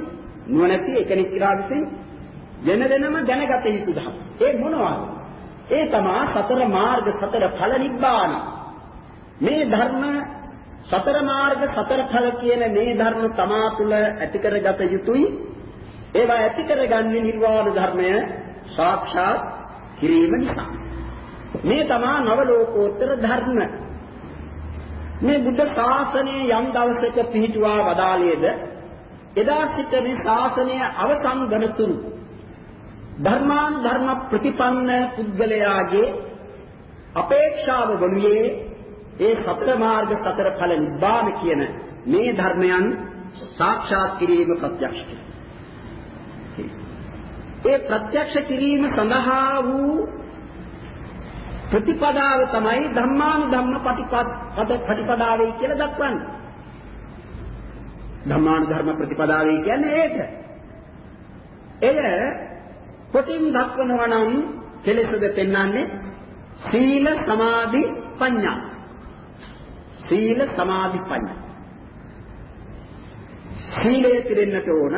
නුවණැති එකිනෙක කෙනා විසින් වෙන වෙනම දැනගත යුතු ධර්ම. ඒ මොනවාද? ඒ තමා සතර මාර්ග සතර ඵල නිබ්බාන. මේ ධර්ම සතර මාර්ග සතර ඵල කියන මේ ධර්ම තමා තුළ ඇති කරගත යුතුයි. ඒවා ඇති කරගන්නේ නිර්වාණ ධර්මය සාක්ෂාත් කිරීම නිසා. මේ තමා නව ලෝකෝත්තර ධර්ම. මේ බුද්ධ ශාසනය යම් දවසක පිහිටුවා වදාළේද? එදා සිට මේ ශාසනය අවසන් වනතුරු ධර්මාන් ධර්ම ප්‍රතිපන්න පුද්ගලයාගේ අපේක්ෂාව වනුයේ ඒ සතර මාර්ග සතර ඵල නිබ්බාන කියන මේ ධර්මයන් සාක්ෂාත් කිරීම ප්‍රත්‍යක්ෂ ඒ ප්‍රත්‍යක්ෂ කිරීම සඳහා වූ ප්‍රතිපදාව තමයි ධම්මානුධම්ම ප්‍රතිපදාවයි කියලා දක්වන්නේ. ධම්මානුධර්ම ප්‍රතිපදාවයි කියන්නේ ඒක. එය කොටින් දක්වනවා නම් කෙලෙසද පෙන්වන්නේ සීල සමාධි ප්‍රඥා. සීල සමාධි ප්‍රඥා. සීලය පිළිෙන්නට ඕන.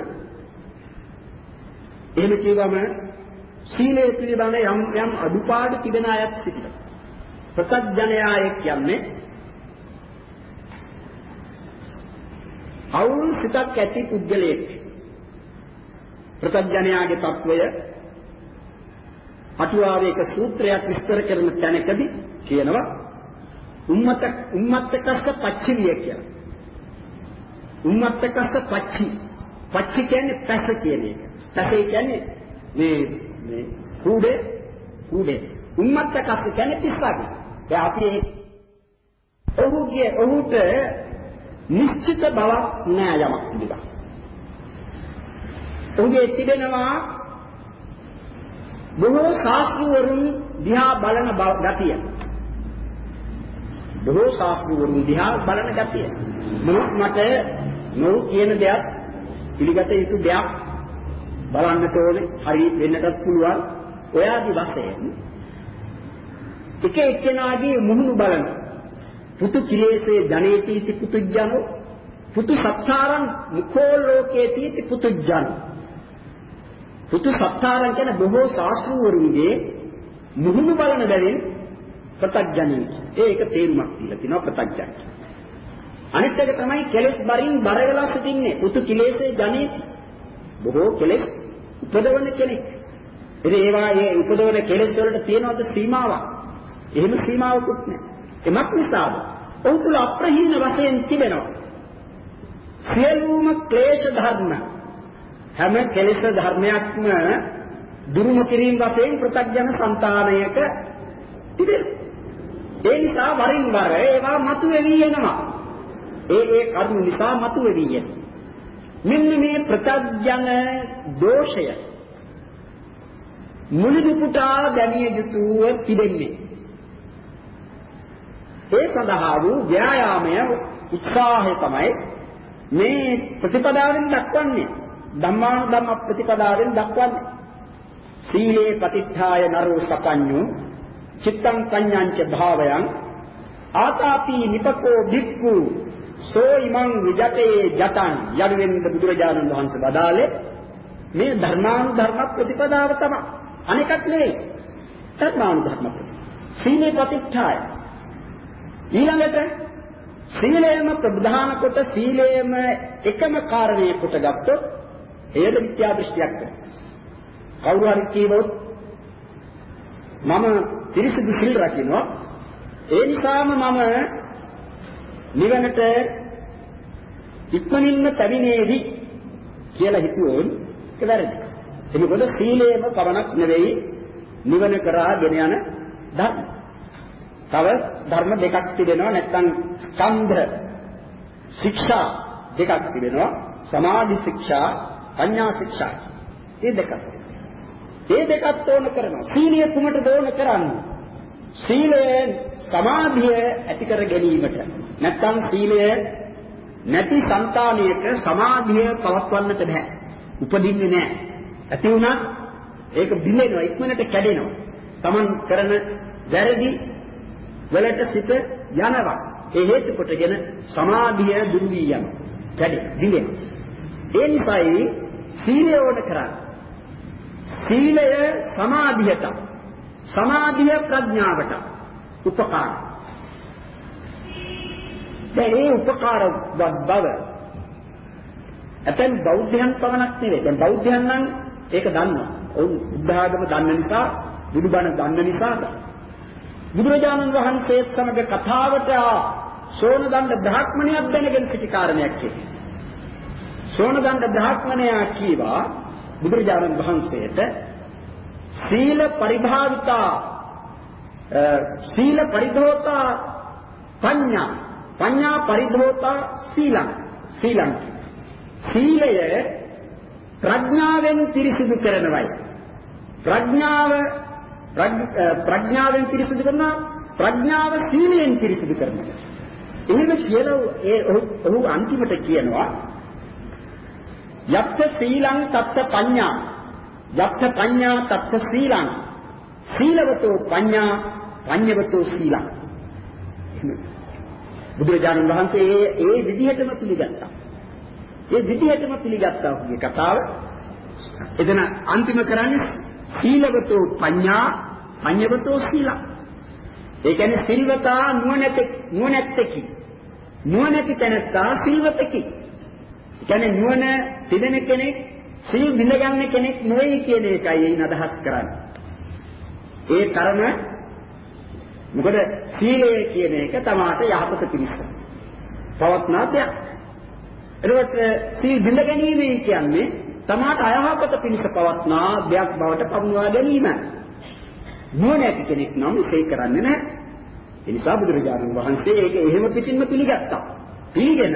එහෙම කියවම සීලය පිළිබඳ යම් යම් අඩුපාඩු තිබෙන අයත් සිටිනවා. ප්‍රත්‍යඥයා ඒ කියන්නේ අවුල් සිතක් ඇති පුද්ගලයෙක්. ප්‍රත්‍යඥයාගේ తত্ত্বය අටුවාවේ එක සූත්‍රයක් විස්තර කරන තැනකදී කියනවා උම්මත උම්මත්තකස්ස පච්චිවිය කියලා. උම්මත්තකස්ස පච්චි. පච්චි කියන්නේ පැස කියන එක. පැසේ කියන්නේ මේ මේ කූඩේ කූඩේ. උම්මත්තකස්ස කියන්නේ පිස්සාගේ. දැන් අපි ඔහුගේ ඔහුට නිශ්චිත බවක් නෑ යමක් පිළිබඳ. ඔහුගේ තිබෙනවා බොහෝ ශාස්ත්‍රවරුන් දිහා බලන ගතිය. බොහෝ ශාස්ත්‍රවරුන් දිහා බලන ගතිය. මොහොත් මට නො කියන දෙයක් පිළිගත යුතු දෙයක් බලන්නට ඕනේ. හරි වෙන්නටත් පුළුවන්. ඔයාගේ වශයෙන් එක එක්කෙනාගේ මුහුණු බලන පුතු කිලේසේ ජනේති පුතුජනෝ පුතු සත්තාරං මුඛෝ ලෝකේති පුතුජනෝ පුතු සත්තාරං කියන බොහෝ ශාස්ත්‍රවරුන්ගේ මුහුණු බලන බැවින් ප්‍රත්‍යඥයි. ඒක තේරුමක් තියලා තිනවා ප්‍රත්‍යඥයි. අනිත් එක තමයි කෙලෙස් බරින් බර වෙලා සිටින්නේ. උතු කිලේශේ ජනේති. බොහෝ කෙලෙස් උපදවන කෙනෙක්. ඉතින් ඒවා ඒ උපදවන කෙලෙස් වලට තියෙනවද සීමාවක්? එහෙම සීමාවකුත් නැහැ. එමත් නිසාද ඔහු තුල අප්‍රහීන වශයෙන් තිබෙනවා. සියලුම ක්ලේශ ධර්ම හැම කෙලෙස් ධර්මයක්ම දුරුම කිරීම වශයෙන් පෘථග්ජන సంతානයක තිබෙනවා. ඒ නිසා වරින් වර ඒවා මතුවෙවි එනවා. ඒ ඒ කරුණු නිසා මතුවෙවි එනවා. මෙන්න මේ ප්‍රත්‍යඥ දෝෂය මුලිදු පුටා දැනිය යුතුව තිබෙන්නේ. ඒ සඳහා වූ ව්‍යායාමය උත්සාහය තමයි මේ ප්‍රතිපදාවෙන් දක්වන්නේ. ධම්මානුධම්ම ප්‍රතිපදාවෙන් දක්වන්නේ. සීලේ පතිත්ථාය නරෝ සපඤ්ඤු චිත්තං පඤ්ඤංච භාවයන් ආතාපි නිපකෝ භික්ඛු සෝ ඉමං විජතේ ජතං යනුවෙන් බුදුරජාණන් වහන්සේ වදාළේ මේ ධර්මානුධර්ම ප්‍රතිපදාව තමයි. අනිකක් නෙවෙයි. ධර්මානුධර්ම සීලේ ප්‍රතිষ্ঠাය ඊළඟට සීලයම ප්‍රධාන කොට සීලයම එකම කාරණේ කොට ගත්තොත් එයද විත්‍යා දෘෂ්ටියක් වෙනවා. කවුරු හරි කියවොත් මම පිරිසිදු සිල් රකින්නවා. ඒ නිසාම මම නිවනට ඉක්මනින්ම පැමිණේවි කියලා හිතුවොත් ඒක වැරදි. ඒ මොකද සීලයම පවණක් නෙවෙයි නිවන කරා ගෙන යන ධර්ම. තව ධර්ම දෙකක් තිබෙනවා නැත්නම් ස්කන්ධ ශික්ෂා දෙකක් තිබෙනවා සමාධි ශික්ෂා පඤ්ඤා ශික්ෂා. මේ දෙකක්. මේ දෙකත් ඕන කරනවා. සීලය කුමටද ඕන කරන්නේ? සීලය සමාධිය ඇති කර ගැනීමට. නැත්නම් සීලය නැති సంతානයක සමාධිය පවත්වන්නට බෑ. උපදින්නේ නෑ. ඇති වුණත් ඒක බිඳෙනවා ඉක්මනට කැඩෙනවා. Taman කරන වැරදි වලට සිත යනවා. ඒ හේතු කොටගෙන සමාධිය දුරු වී යනවා. කැඩෙන, බිඳෙනවා. ඒ නිසායි සීලය ඕන කරන්නේ. සීලය සමාධියට සමාධිය ප්‍රඥාවට උපකාර. දැන් මේ උපකාරවත් බව ඇතැම් බෞද්ධයන් පමණක් නෙවෙයි. දැන් බෞද්ධයන් නම් ඒක දන්නවා. ඔවුන් බුද්ධාගම දන්න නිසා, බුදුබණ දන්න නිසා බුදුරජාණන් වහන්සේත් සමග කතාවට සෝනදණ්ඩ බ්‍රාහ්මණයක් දැනගෙන කිසි කාරණයක් කියන්නේ. සෝනදණ්ඩ බ්‍රාහ්මණයා කීවා බුදුරජාණන් වහන්සේට සීල පරිභාවිතා සීල පරිධෝතා පඤ්ඤා. පඤ්ඤා පරිධෝතා සීලං. සීලං. සීලය ප්‍රඥාවෙන් පිරිසිදු කරනවයි. ප්‍රඥාව ප්‍රඥාවෙන් පිරිසිදු කරනවා ප්‍රඥාව සීලයෙන් පිරිසිදු කරනවා. එහෙම කියලා ඒ ඔහු අන්තිමට කියනවා යත්ත සීලං තත්ත පඤ්ඤා. යත්ත පඤ්ඤා තත්ත සීලං සීලවතෝ පඤ්ඤා පඤ්ඤවතෝ සීලං බුදුරජාණන් වහන්සේ ඒ ඒ විදිහටම පිළිගත්තා. ඒ විදිහටම පිළිගත්තා ඔහුගේ කතාව. එතන අන්තිම කරන්නේ සීලවතෝ පඤ්ඤා පඤ්ඤවතෝ සීලං. ඒ කියන්නේ සිල්වතා නුවණැති නුවණැත්තකි. නුවණැති තැනත්තා සිල්වතකි. ඒ කියන්නේ නුවණ තිබෙන කෙනෙක් සිල් බිඳගන්න කෙනෙක් නෙවෙයි කියන එකයි එයින් අදහස් කරන්නේ. ඒ තරම මොකද සීලය කියන එක තමාට යහපත පිණිස පවත්නා දෙයක්. එතකොට සීල් බිඳ ගැනීම කියන්නේ තමාට අයහපත පිණිස පවත්නා දෙයක් බවට පමුණවා ගැනීම. නුවණැති කෙනෙක් නම් ඒක කරන්නේ නැහැ. ඒ නිසා බුදුරජාණන් වහන්සේ ඒක එහෙම පිටින්ම පිළිගත්තා. පිළිගෙන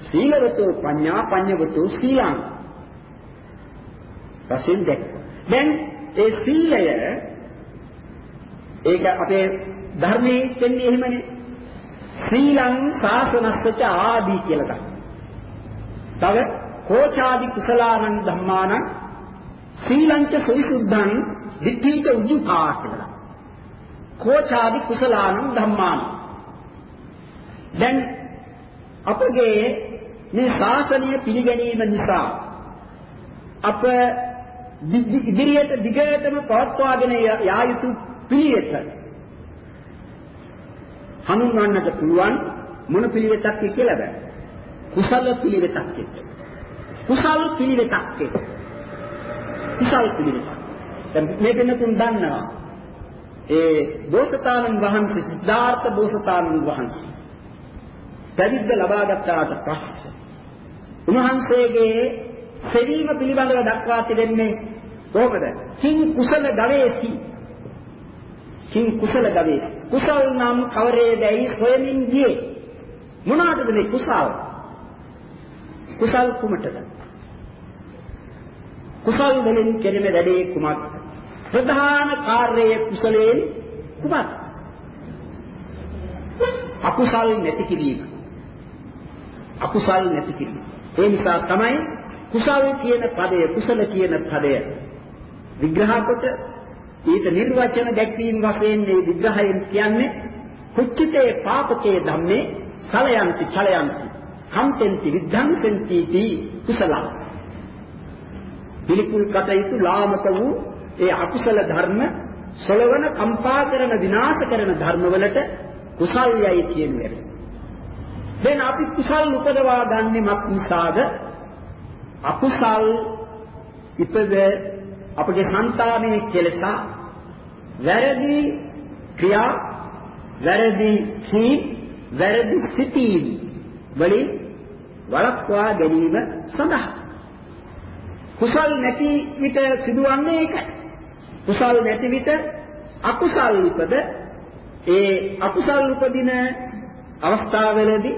සීලවතෝ පඤ්ඤා පඤ්ඤවතෝ සීලං වශයෙන් දැක්ක. දැන් ඒ සීලය ඒක අපේ ධර්මයේ කියන්නේ එහෙමනේ. ශ්‍රීලං සාසනස්සච ආදී කියලා ගන්න. තව කෝචාදි කුසලානං ධම්මානං සීලංච සවිසුද්ධං විද්ධීච උජුපා කියලා. කෝචාදි කුසලානං ධම්මානං දැන් අපගේ මේ ශාසනය පිළිගැනීම නිසා අප ඉදිරියට දිගටම පවත්වාගෙන යා යුතු පිළිවෙත හඳුන්වන්නට පුළුවන් මොන පිළිවෙතක් කියලා බෑ. කුසල පිළිවෙතක් එක්ක. කුසල් පිළිවෙතක් එක්ක. කුසල් පිළිවෙතක්. දැන් මේ වෙනතුන් දන්නවා. ඒ බෝසතාණන් වහන්සේ සිද්ධාර්ථ බෝසතාණන් වහන්සේ පැවිද්ද ලබා ගත්තාට පස්සේ උන්වහන්සේගේ සෙවීම පිළිබඳව දක්වා තිබෙන්නේ කොහොමද? කිං කුසල ගවේසි. කිං කුසල ගවේසි. කුසල් නම් කවරේදයි සොයමින් ගියේ. මොනවාටද මේ කුසල්? කුසල් කුමටද? කුසල් වලින් කෙරෙන වැඩේ කුමක්ද? ප්‍රධාන කාර්යය කුසලයෙන් කුමක්ද? අකුසල් නැති කිරීම. අකුසල් නැති කිරීම. ඒ නිසා තමයි කුසල් කියන පදය කුසල කියන පදය විග්‍රහ කොට ඊට නිර්වචන දැක්වීම වශයෙන් මේ විග්‍රහයෙන් කියන්නේ කුච්චිතේ පාපකේ ධම්මේ සලයන්ති චලයන්ති කම්තෙන්ති විද්ධංසෙන්ති තී කුසල පිළිකුල් කටයුතු ලාමක වූ ඒ අකුසල ධර්ම සලවන කම්පා කරන විනාශ කරන ධර්මවලට කුසල්යයි කියන්නේ. දැන් අපි කුසල් උපදවා ගන්නෙ මක් නිසාද? අකුසල් ඉපද අපගේ సంతානයේ කෙලසා වැරදි ක්‍රියා වැරදි කී වැරදි සිටීම් වලින් වළක්වා ගැනීම සඳහා කුසල් නැති විට සිදුවන්නේ ඒකයි. කුසල් නැති විට අකුසල් උපද ඒ අකුසල් උපදින අවස්ථාවලදී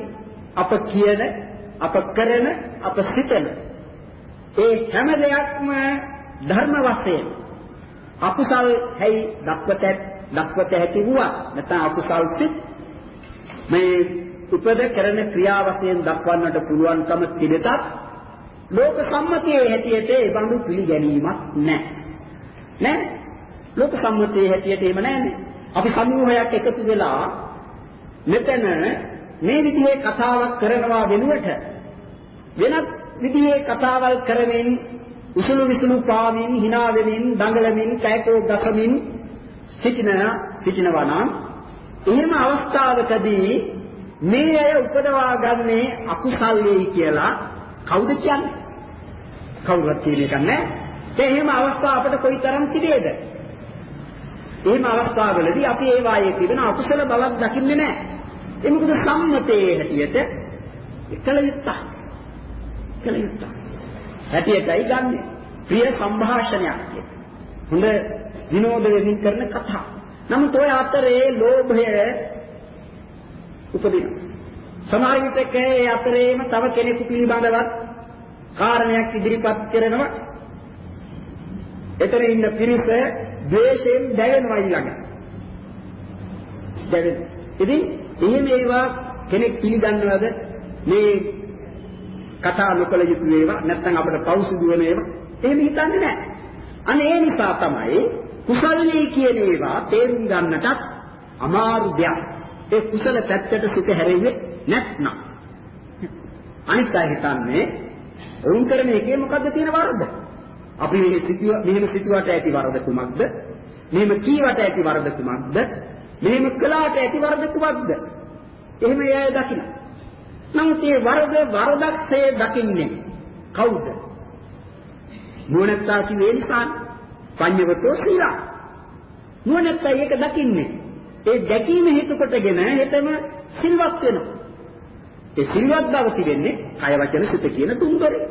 අප කියන අප කරන අප සිතන ඒ හැම දෙයක්ම ධර්ම වශයෙන් අකුසල් හැයි දක්වත දක්වත හැකි වුණා නැත්නම් අකුසල් සිත් මේ උපද කරන ක්‍රියා වශයෙන් දක්වන්නට පුළුවන්කම තිබෙතත් ලෝක සම්මතයේ හැටියට ඒ බඳු පිළිගැනීමක් නැහැ. නෑ. ලෝක සම්මතයේ හැටියට එහෙම නෑනේ. අපි සමූහයක් එකතු වෙලා මෙතන මේ විදිහේ කතාවක් කරනවා වෙනුවට වෙනත් විදිහේ කතාවල් කරමින් උසුළු විසුළු පාමින් hina වෙමින් දඟලමින් කයකෝ ගසමින් සිටින සිටිනවා නම් එහෙම අවස්ථාවකදී මේ අය උපදවා ගන්නේ අකුසල් වෙයි කියලා කවුද කියන්නේ? කවුරුත් කියන එක නැහැ. ඒ එහෙම අවස්ථා අපිට කොයිතරම් තිබේද? එහෙම අවස්ථාවලදී අපි ඒ වායේ තිබෙන අකුසල බලක් දකින්නේ නැහැ. ඒ මොකද සම්මතයේ හැටියට එකල යුක්තයි. එකල යුක්තයි. හැටියටයි ගන්නෙ. ප්‍රිය සංഭാෂණයක් කියන. හොඳ විනෝද වෙමින් කරන කතා. නමුත් ඔය අතරේ ලෝභය උපදින. සමහර විටක ඒ අතරේම තව කෙනෙකු පිළිබඳවත් කාරණයක් ඉදිරිපත් කරනවා. එතන ඉන්න පිරිස ද්වේෂයෙන් දැවෙනවා ඊළඟ. දැවෙන. ඉතින් එහෙම ඒවා කෙනෙක් පිළිගන්නවද මේ කතා නොකළ යුතු ඒවා නැත්නම් අපිට පෞසිදු වෙන ඒවා එහෙම හිතන්නේ නැහැ. අනේ ඒ නිසා තමයි කුසලයේ කියන ඒවා තේරුම් ගන්නටත් අමාරු දෙයක්. ඒ කුසල පැත්තට සිත හැරෙන්නේ නැත්නම්. අනිත් අය හිතන්නේ වුන් කරන එකේ මොකද්ද තියෙන වරද? අපි මේ සිතුව මෙහෙම සිතුවට ඇති වරද කුමක්ද? මෙහෙම කීවට ඇති වරද කුමක්ද? මෙහෙම කළාට ඇති වරද කුමක්ද? එහෙම එය දකින්න. නමුත් මේ වරද වරදක්සේ දකින්නේ කවුද? නුවණැත්තා කියේ නිසා පඤ්ඤවතෝ සීලා. නුවණැත්තා ඒක දකින්නේ. ඒ දැකීම හේතු කොටගෙන හෙතම සිල්වත් වෙනවා. ඒ සිල්වත් බව තිබෙන්නේ කය වචන සිත කියන තුන්දරේ.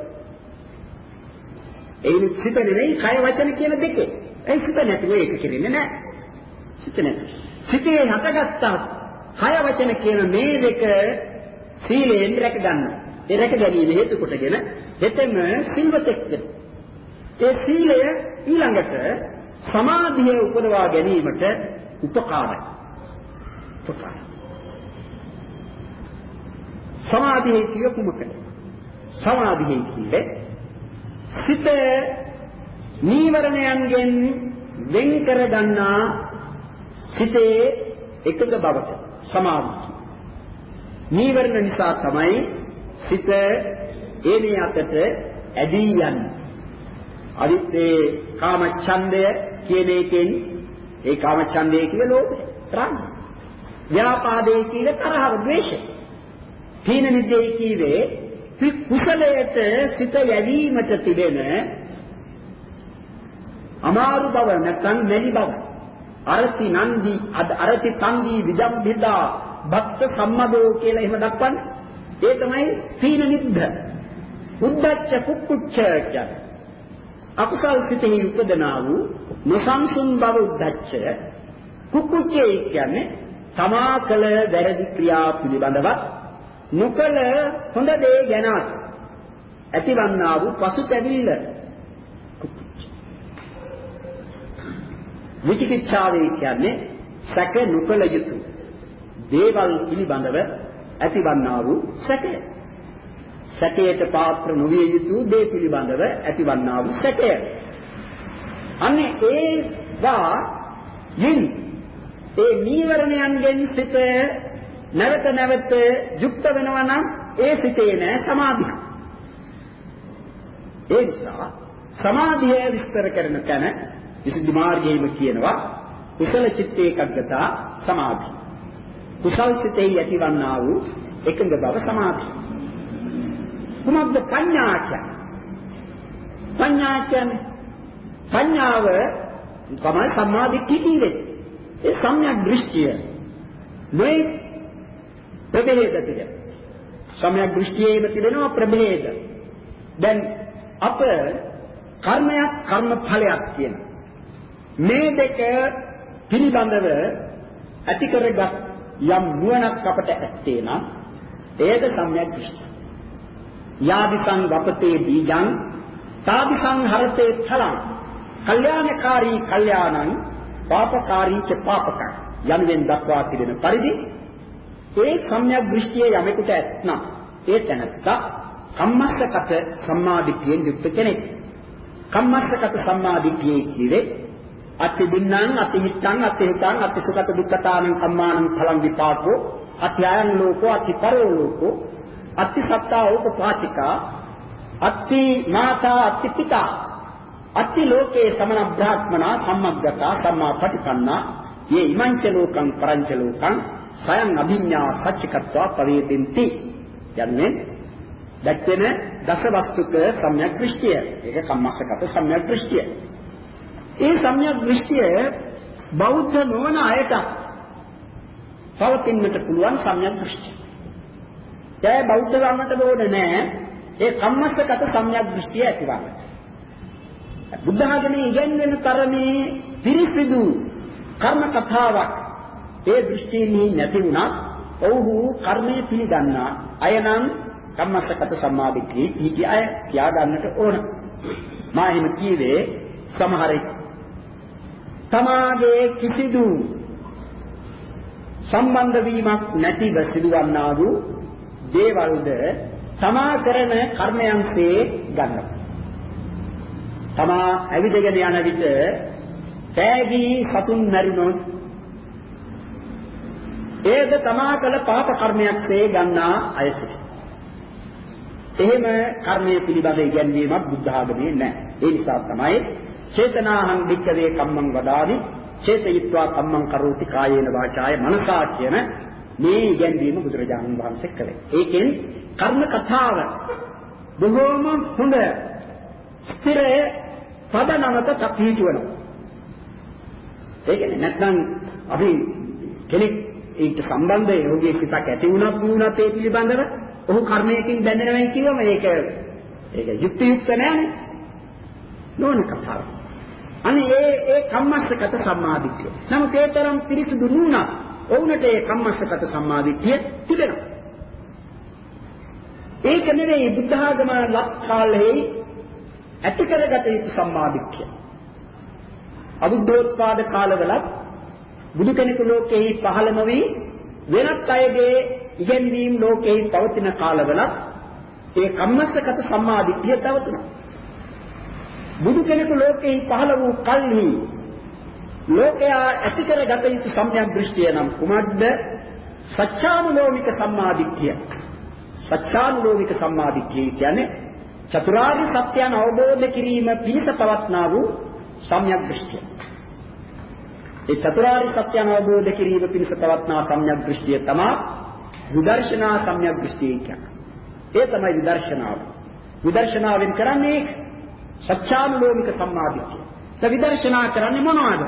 ඒ සිත නෙවෙයි කය වචන කියන දෙකේ. ඒ සිත නැතිව ඒක කෙරෙන්නේ නැහැ. සිත නැති. සිතේ හටගත්තා කය වචන කියන මේ දෙක සීලයෙන් රැක ගන්නවා. ඒ රැක ගැනීම හේතු කොටගෙන හෙතෙම සිල්වතෙක් වෙනවා. ඒ සීලය ඊළඟට සමාධිය උපදවා ගැනීමට උපකාරයි. උපකාරයි. සමාධිය කිය කුමකද? සමාධිය කියන්නේ සිත නීවරණයන්ගෙන් වෙන් කර ගන්නා සිතේ එකඟ බවට සමාධිය. නීවරණ නිසා තමයි සිත ඒනේ අතට ඇදී යන්නේ. අනිත් ඒ කාමච්ඡන්දය කියන එකෙන් ඒ කාමච්ඡන්දය කියන ලෝභය රාග. ව්‍යාපාදේ කියන තරහව ද්වේෂය. තීන මිද්දේ කීවේ කුසලයට සිත යැවීමට තිබෙන අමාරු බව නැත්නම් මෙලි බව. අරති නන්දි අරති තන්දි විජම්බිදා භක්ත සම්මදෝ කියලා එහෙම දක්වන්නේ. ඒ තමයි තීන නිද්ද. උද්දච්ච කුක්කුච්ච කියන්නේ. අකුසල් සිතෙහි උපදනා වූ නොසන්සුන් බව උද්දච්චය කුකුච්චේ කියන්නේ තමා කළ වැරදි ක්‍රියා පිළිබඳව නොකල හොඳ දේ ගැන ඇතිවන්නා වූ පසුතැවිල්ල විචිකිච්ඡාවේ කියන්නේ සැක නොකල යුතු දේවල් පිළිබඳව ඇතිවන්නා වූ සැකය සැකයට පාත්‍ර නොවිය යුතු දේ පිළිබඳව ඇතිවන්නා වූ සැකය. අන්නේ ඒවා යින් ඒ නීවරණයන්ගෙන් සිත නැවත නැවත යුක්ත වෙනවා නම් ඒ සිතේ නෑ සමාධිය. ඒ නිසා සමාධිය විස්තර කරන තැන විසුද්ධි මාර්ගයේම කියනවා කුසල චිත්ත ඒකග්ගතා සමාධි. කුසල් සිතේ ඇතිවන්නා වූ එකඟ බව සමාධිය. කුමක්ද පඤ්ඤා කියන්නේ? පඤ්ඤා කියන්නේ පඤ්ඤාව තමයි සම්මාදිට්ඨිය කියන්නේ. ඒ සම්‍යක් දෘෂ්ටිය මේ ප්‍රභේද තිබෙන. සම්‍යක් දෘෂ්ටියේම තිබෙනවා ප්‍රභේද. දැන් අප කර්මයක් කර්මඵලයක් කියන මේ දෙක පිළිබඳව ඇති කරගත් යම් නුවණක් අපට ඇත්තේ නම් ඒද සම්‍යක් දෘෂ්ටි. යාදිසං වපතේ බීජං තාදිසං හරතේ ඵලං. කල්යාණකාරී කල්යාණං පාපකාරී ච පාපකං. යනුවෙන් දක්වා තිබෙන පරිදි ඒ සම්‍යක් දෘෂ්ටිය යමෙකුට ඇත්නම් ඒ තැනත්තා කම්මස්සකත සම්මාදිට්ඨියෙන් යුක්ත කෙනෙක්. කම්මස්සකත සම්මාදිට්ඨියේ කිවේ අතිබින්නං අතිහිත්තං අතිහිතං අතිසුකත දුක්ඛතානං කම්මානං ඵලං විපාකෝ අත්‍යයන් ලෝකෝ අතිපරෝ ලෝකෝ අතිසත්තා උපපාතිකා අත්ති මාතා අත්ති පිතා අත්ති ලෝකේ සමන බ්‍රාහ්මනා සම්මග්ගතා සම්මා පටිපන්නා යේ ඉමංච ලෝකං පරංච ලෝකං සයන් අභිඤ්ඤා සච්චිකත්වා පවේදින්ති යන්නේ දැක්වෙන දස වස්තුක සම්‍යක් දෘෂ්ටිය. ඒක කම්මස්සගත සම්‍යක් දෘෂ්ටිය. ඒ සම්‍යක් දෘෂ්ටිය බෞද්ධ නොවන අයට පවතින්නට පුළුවන් සම්‍යක් දෘෂ්ටිය. ඒ බෞද්ධ වන්නට ඕනේ නෑ. ඒ කම්මස්සගත සම්‍යක් දෘෂ්ටිය ඇතිවන්න. බුද්ධ ආගමේ ඉගෙනගෙන තරමේ පිරිසිදු කර්ම කතාවක් ඒ දෘෂ්ටියෙහි නැති වුණා. ඔව්හු කර්මයේ පිළිගන්නා අය නම් කම්මස්සගත සම්මාදිට්ඨිය පිටි අය කියා ගන්නට ඕන. මා එහෙම කීවේ සමහරෙක් තමාගේ කිසිදු සම්බන්ධ වීමක් නැතිව සිදුවන්නා වූ දේවල්ද තමා කරන කර්මයන්සේ ගන්නවා. තමා ඇවිදගෙන යන විට පෑගී සතුන් මැරුණොත් ඒද තමා කළ පාප කර්මයක්සේ ගන්නා අයසිට. එහෙම කර්මයේ පිළිබඳ ඉගැන්වීමක් බුද්ධ ආගමේ නැහැ. ඒ නිසා තමයි චේතනාහං වික්කවේ කම්මං වදාවි චේතයිත්වා කම්මං කරෝති කායේන වාචාය මනසා කියන මේ ඉගැන්වීම බුදුරජාණන් වහන්සේ කළේ. ඒකෙන් කර්ම කතාව බොහෝම හොඳ ස්ථිර පදනමක තපීටුවනවා. ඒ කියන්නේ නැත්නම් අපි කෙනෙක් ඒකට සම්බන්ධ යෝගී සිතක් ඇති වුණත් වුණත් ඒ පිළිබඳව ඔහු කර්මයකින් බැඳෙනවයි කියවම ඒක ඒක යුක්ති යුක්ත නෑනේ. නෝන කතාවක්. අනේ ඒ ඒ කම්මස්සගත සම්මාදිට්ඨිය. නමුත් ඒ තරම් පිරිසිදු නුණා. ඔවුන්ට ඒ කම්මස්සගත සම්මාදිට්ඨිය තිබෙනවා. ඒක නෙවෙයි බුද්ධ ආගම ලක් කාලෙහි ඇති කරගත යුතු සම්මාදිට්ඨිය. අබුද්ධෝත්පාද කාලවලත් බුදු කෙනෙකු ලෝකෙහි පහළ නොවි වෙනත් අයගේ ඉගෙනීම් ලෝකෙහි පවතින කාලවලත් ඒ කම්මස්සගත සම්මාදිට්ඨිය තවතුනා. බුදු කෙනෙකු ලෝකෙහි පහළ වූ කල්හි ලෝකයා ඇති කරගත යුතු සම්‍යක් දෘෂ්ටිය නම් කුමක්ද? සත්‍යානුලෝමික සම්මාදිට්ඨිය. සත්‍යානුලෝමික සම්මාදිට්ඨිය කියන්නේ චතුරාර්ය සත්‍යයන් අවබෝධ කිරීම පිණිස පවත්නා වූ සම්‍යක් දෘෂ්ටිය. ඒ චතුරාර්ය සත්‍යයන් අවබෝධ කිරීම පිණිස පවත්නා සම්‍යක් දෘෂ්ටිය තමයි විදර්ශනා සම්‍යක් දෘෂ්ටිය කියන්නේ. ඒ තමයි විදර්ශනාව. විදර්ශනාවෙන් කරන්නේ සත්‍යානුලෝමික සම්මාදිට්ඨිය. ද විදර්ශනා කරන්නේ මොනවද?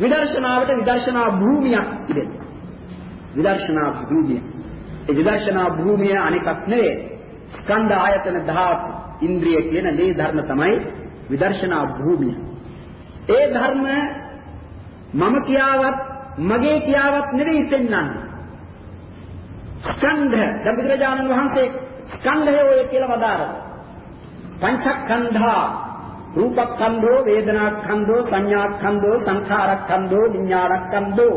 විදර්ශනාවට විදර්ශනා භූමියක් තිබෙනවා. විදර්ශනා භූමිය. ඒ විදර්ශනා භූමිය අනිකක් නෙවෙයි. ස්කන්ධ ආයතන ධාතු ඉන්ද්‍රිය කියන මේ ධර්ම තමයි විදර්ශනා භූමිය. ඒ ධර්ම මම කියාවත් මගේ කියාවත් නෙවෙයි පෙන්වන්නේ. ස්කන්ධ දැන් බුදුරජාණන් වහන්සේ ස්කන්ධය ඔය කියලා වදාරනවා. පංචස්කන්ධා රූපස්කන්ධෝ වේදනාස්කන්ධෝ සංඥාස්කන්ධෝ සංඛාරස්කන්ධෝ විඥානස්කන්ධෝ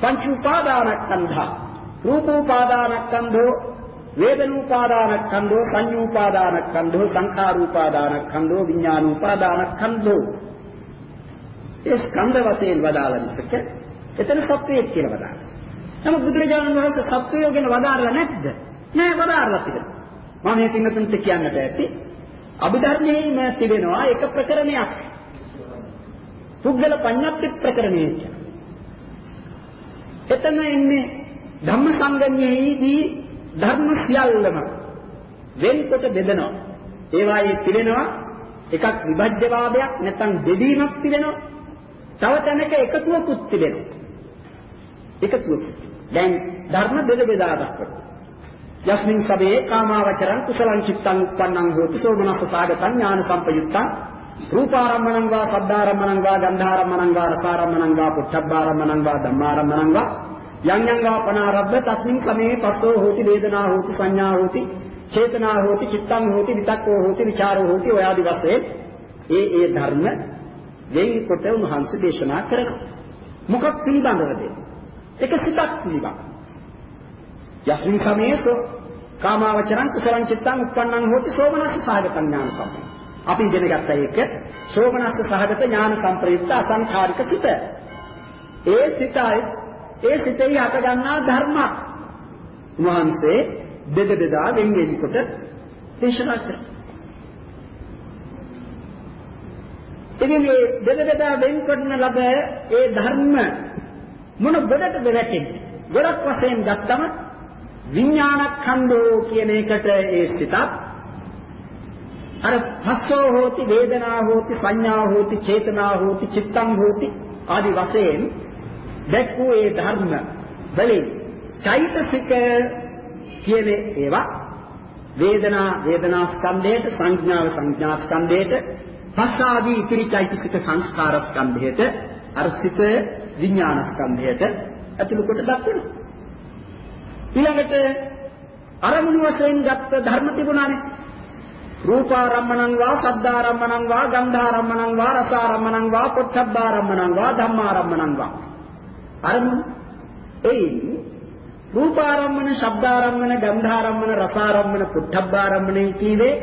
පංච උපාදානස්කන්ධා රූපෝපාදානස්කන්ධෝ වේදනෝපාදානස්කන්ධෝ සංඤූපාදානස්කන්ධෝ සංඛාරෝපාදානස්කන්ධෝ විඥානෝපාදානස්කන්ධෝ ඒ ස්කන්ධ වශයෙන් වදාළා මිසක එතන සත්‍යයක් කියලා වදාළා. නමුත් බුදුරජාණන් වහන්සේ සත්‍යය ගැන වදාරලා නැද්ද? නෑ වදාරලා තිබෙනවා. මම මේ පින්නතුන්ට කියන්නට ඇති අභිධර්මයේම තිබෙනවා එක ප්‍රකරණයක්. පුද්ගල පඤ්ඤප්ති ප්‍රකරණය කියන්නේ. එතන ඉන්නේ ධම්මසංගමයේදී ධර්ම සියල්ලම වෙන්කොට බෙදෙනවා. ඒවායේ තිබෙනවා එකක් විභජ්‍යවාදයක් නැත්නම් බෙදීමක් තිබෙනවා. තව තැනක එකතුවකුත් තිබෙනවා. එකතුවකුත්. දැන් ධර්ම බෙද බෙදා දක්වනවා. යස්මින් සබේ කාමාවචරං කුසලං චිත්තං උප්පන්නං හෝති සෝමනස්ස සාගතං ඥාන සම්පයුත්තං රූපාරම්මණං වා සද්ධාරම්මණං වා ගන්ධාරම්මණං වා රසාරම්මණං වා පුට්ඨබ්බාරම්මණං වා ධම්මාරම්මණං වා යං යං වා පනාරබ්බ තස්මින් සමේ පස්සෝ හෝති වේදනා හෝති සංඥා හෝති චේතනා හෝති චිත්තං හෝති විතක්කෝ හෝති විචාරෝ හෝති ඔය ආදි වශයෙන් ඒ ඒ ධර්ම වෙන්කොට උන්වහන්සේ දේශනා කරනවා මොකක් පිළිබඳවද ඒක සිතක් පිළිබඳ යස්මින් සමේසෝ කාමාවචරං කුසලං චිත්තං උප්පන්නං හෝති සෝමනස්ස සාගතං ඥාන සම්පන්න අපි ඉගෙන ගත්ත එක සෝමනස්ස සහගත ඥාන සම්ප්‍රයුක්ත අසංඛාරික සිත ඒ සිතයි ඒ සිතේ හට ගන්නා ධර්මයක් උන්වහන්සේ බෙද බෙදා වෙන් වෙනකොට දේශනා කරා. ඉතින් මේ බෙද බෙදා වෙන් කරන ලබ ඒ ධර්ම මොන ගොඩටද වැටෙන්නේ? ගොඩක් වශයෙන් ගත්තම විඥානඛණ්ඩෝ කියන එකට ඒ සිතත් අර පස්සෝ හෝති වේදනා හෝති සංඥා හෝති චේතනා හෝති චිත්තං හෝති ආදි වශයෙන් දැක්වූ ඒ ධර්ම වලින් චෛතසික කියන ඒවා වේදනා වේදනා ස්කන්ධයට සංඥාව සංඥා ස්කන්ධයට පස්ස ආදී ඉතිරි චෛතසික සංස්කාර ස්කන්ධයට අර්ථිත විඥාන ස්කන්ධයට ඇතුළු කොට දක්වනවා. ඊළඟට අරමුණු වශයෙන් ගත්ත ධර්ම තිබුණානේ. රූපාරම්මණං වා සද්දාරම්මණං වා ගන්ධාරම්මණං වා රසාරම්මණං වා පොට්ටබ්බාරම්මණං වා ධම්මාරම්මණං වා අරමුණු එයින් රූපාරම්මන ශබ්දාරම්මන ගන්ධාරම්මන රසාරම්මන පුට්ඨබ්බාරම්මන කීවේ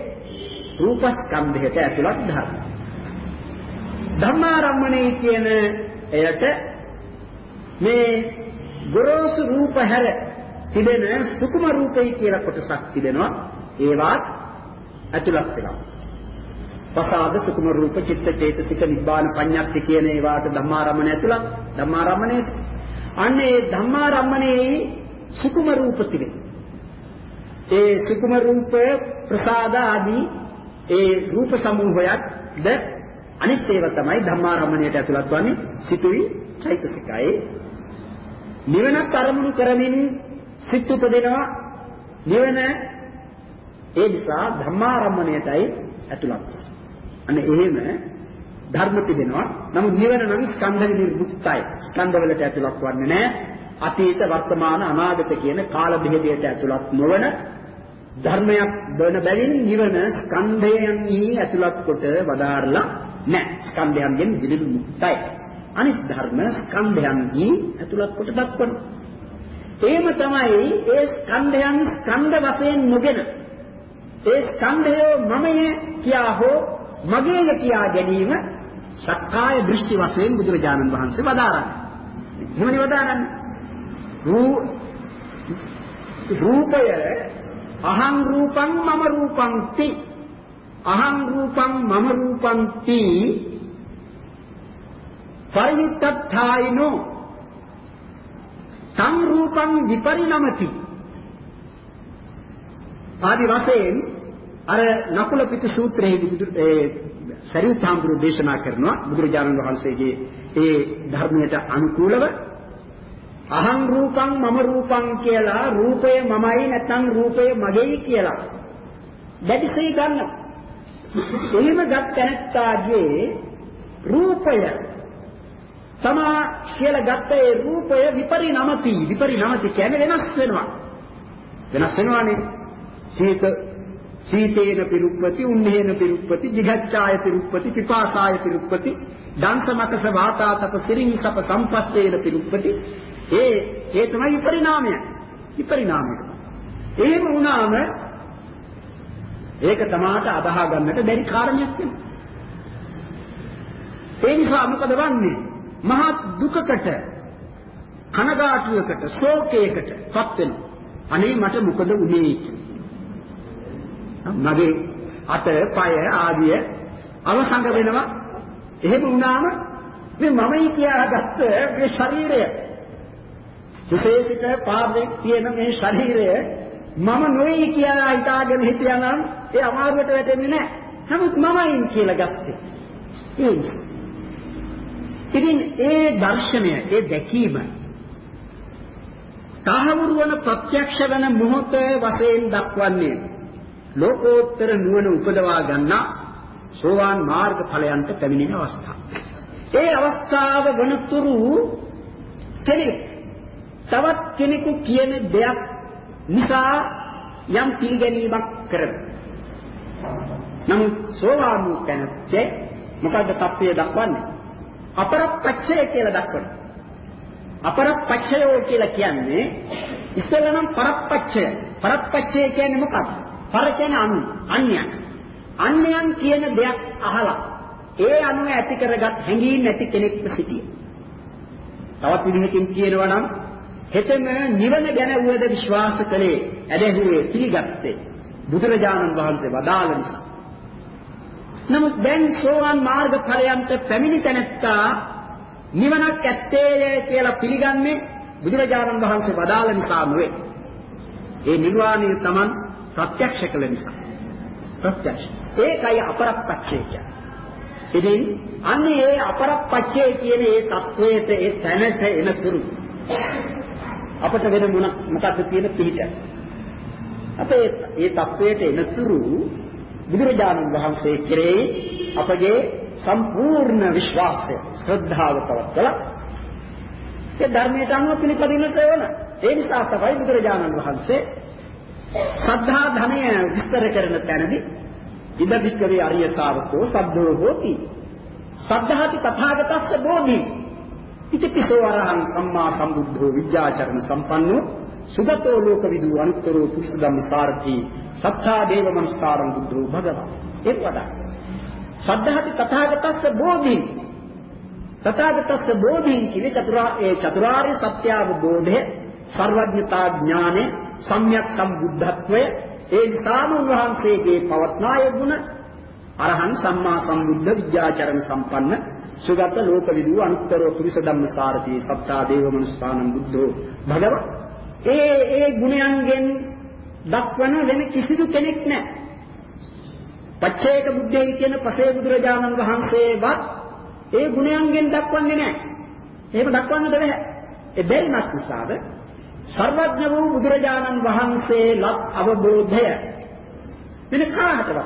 රූපස්කන්ධයට ඇතුළත් ධර්ම. ධම්මාරම්මනේ කියන එයට මේ ගොරෝසු රූප හැර තිබෙන සුකුම රූපයි කියලා කොටසක් තිබෙනවා ඒවත් ඇතුළත් වෙනවා පසාද සුකුම රූප චිත්ත චේතසික නිබ්බාන පඤ්ඤාප්ති කියන ඒවාට ධම්මාරම්මන ඇතුළත් ධම්මාරම්මනේ අන්න ඒ ධම්මාරම්මනේ සුකුම රූප තිබේ. ඒ සුකුම රූප ප්‍රසාද ආදී ඒ රූප සමූහයක් ද අනිත් ඒවා තමයි ධම්මාරම්මණයට ඇතුළත් වන්නේ සිතුයි චෛතසිකයි. නිවනත් අරමුණු කරමින් සිත් උපදිනවා නිවන ඒ නිසා ධම්මාරම්මණයටයි ඇතුළත්. අන්න එහෙම ධර්ම තිබෙනවා. නමුත් නිවන නම් ස්කන්ධ නිර්මුක්තයි. ස්කන්ධ වලට ඇතුළත් වන්නේ නැහැ. අතීත වර්තමාන අනාගත කියන කාල බෙහෙදයට ඇතුළත් නොවන ධර්මයක් වන බැවින් නිවන ස්කන්ධයන්හි ඇතුළත් කොට වදාරලා නැහැ. ස්කන්ධයන්ගෙන් විනිමුක්තයි. අනිත් ධර්ම ස්කන්ධයන්හි ඇතුළත් කොට දක්වනවා. එහෙම තමයි ඒ ස්කන්ධයන් ස්කන්ධ වශයෙන් නොගෙන ඒ ස්කන්ධය මමය කියා හෝ මගේය කියා ගැනීම සක්කාය දෘෂ්ටි වශයෙන් බුදුරජාණන් වහන්සේ වදාරන්නේ. එහෙමනේ වදාරන්නේ. රූපය අහං රූපං මම රූපං ති අහං රූපං මම රූපං ති පරියුක්තථායිනෝ තං රූපං විපරිණමති ආදි වශයෙන් අර නකුල පිටු සූත්‍රයේ බුදු ඒ සරියුත් හාමුදුරුවෝ දේශනා කරනවා බුදුරජාණන් වහන්සේගේ ඒ ධර්මයට අනුකූලව අහං රූපං මම රූපං කියලා රූපය මමයි නැත්නම් රූපය මගේයි කියලා දැඩිසේ ගන්න. එහෙම ගත් තැනත්තාගේ රූපය තමා කියලා ගත්ත ඒ රූපය විපරිණමති. විපරිණමති කියන්නේ වෙනස් වෙනවා. වෙනස් වෙනවානේ. සීත සීතේන පිරුප්පති උන්නේන පිරුප්පති jigacchāya පිරුප්පති පිපාසාය පිරුප්පති දංශමකස වාතාතප සිරින්සප සම්පස්සේන පිරුප්පති. ඒ ඒ තමයි විපරිණාමය. විපරිණාමය. එහෙම වුණාම ඒක තමාට අදාහ ගන්නට බැරි කාරණයක් වෙනවා. ඒ නිසා මොකද වන්නේ? මහා දුකකට කනගාටුවකට ශෝකයකට පත් වෙනවා අනේ මට මොකද උනේ මගේ අත පය ආදිය අවසංග වෙනවා එහෙම වුණාම මේ මමයි කියාගත්ත මේ ශරීරය විශේෂිත පාදේ තියෙන මේ ශරීරය මම නොයි කියලා හිතාගෙන හිටියානම් ඒ අමාරුවට වැටෙන්නේ නැහැ. නමුත් මමයි කියලා ගත්තේ. ඒ ඉතින් ඒ දර්ශනය, ඒ දැකීම තහවුරු වන ප්‍රත්‍යක්ෂ වන මොහොත වශයෙන් දක්වන්නේ ලෝකෝත්තර නුවණ උපදවා ගන්නා සෝවාන් මාර්ග ඵලයන්ට පැමිණෙන අවස්ථාව. ඒ අවස්ථාව වනතුරු කෙනෙක් තවත් කෙනෙකු කියන දෙයක් නිසා යම් පිළිගැනීමක් කරනවා. නමුත් සෝවාන් වූ තැනත්තේ මොකද්ද தත්ත්වය දක්වන්නේ? අපරප්පච්චය කියලා දක්වනවා. අපරප්පච්චයෝ කියලා කියන්නේ ඉස්සෙල්ලා නම් පරප්පච්චය. පරප්පච්චය කියන්නේ මොකක්ද? පර කියන්නේ අනු, අන්‍යයන්. අන්‍යයන් කියන දෙයක් අහලා ඒ අනුව ඇති කරගත් හැඟීම් නැති කෙනෙක්ව සිටිය. තවත් විදිහකින් කියනවා නම් හෙතෙම නිවන ගැන උවද විශ්වාස කළේ ඇදහිුවේ පිළිගත්තේ බුදුරජාණන් වහන්සේ වදාළ නිසා. නමුත් දැන් සෝවාන් මාර්ග ඵලයන්ට පැමිණි තැනැත්තා නිවනක් ඇත්තේය කියලා පිළිගන්නේ බුදුරජාණන් වහන්සේ වදාළ නිසා නෙවෙයි. ඒ නිර්වාණය Taman ප්‍රත්‍යක්ෂ කළ නිසා. ප්‍රත්‍යක්ෂ. ඒකයි අපරප්පච්චේ කියන්නේ. ඉතින් අන්නේ ඒ අපරප්පච්චේ කියන ඒ தത്വයට ඒ තැනට එන තුරු අපිට වෙන මොන මොකක්ද තියෙන පිහිට. අපේ මේ தത്വයට එන තුරු බුදුරජාණන් වහන්සේ කෙරෙහි අපගේ සම්පූර්ණ විශ්වාසය ශ්‍රද්ධාව පවත්ලා ඒ ධර්මයට අනුව පිළිපදින්නට වෙන. ඒ නිසා තමයි බුදුරජාණන් වහන්සේ සද්ධා ධනය විස්තර කරන තැනදී ඉද වික්කවේ අරිය ශාවකෝ සබ්බෝ හෝති. සද්ධාති තථාගතස්ස බෝධි. ඉතිපිසෝ අරහං සම්මා සම්බුද්ධෝ විද්‍යාචරණ සම්පන්නෝ සුගතෝ ලෝකවිදු අනුත්තරෝ පුරිස ධම්ම සාරති සත්තා දේව මනුස්සාරං බුද්ධෝ භගවා. ඒක වඩා. සද්ධාති තථාගතස්ස බෝධි තථාගතස්ස බෝධි කිවි චතුරා ඒ චතුරාර්ය සත්‍ය අවබෝධය සර්වඥතා ඥානෙ සම්්‍යක් සම්බුද්ධත්වය ඒ නිසාම උන්වහන්සේගේ පවත්නාය ගුණ. අරහන් සම්මා සම්බුද්ධ විද්‍යාචරණ සම්පන්න සුගත ලෝකවිදු අනුත්තරෝ පුරිස ධම්මසාරති සත්තා දේව මනුස්සානම් බුද්ධෝ භගව. ඒ ඒ ගුණයන්ගෙන් දක්වන වෙන කිසිදු කෙනෙක් නැහැ පච්චේක බුද්ධයි කියන පසේ බුදුරජාණන් වහන්සේවත් ඒ ගුණයන්ගෙන් දක්වන්නේ නැහැ. එහෙම දක්වන්නට බැහැ. ඒ බැරිමත් නිසාද සර්වඥ වූ බුදුරජාණන් වහන්සේ ලත් අවබෝධය වෙන කාටවත්.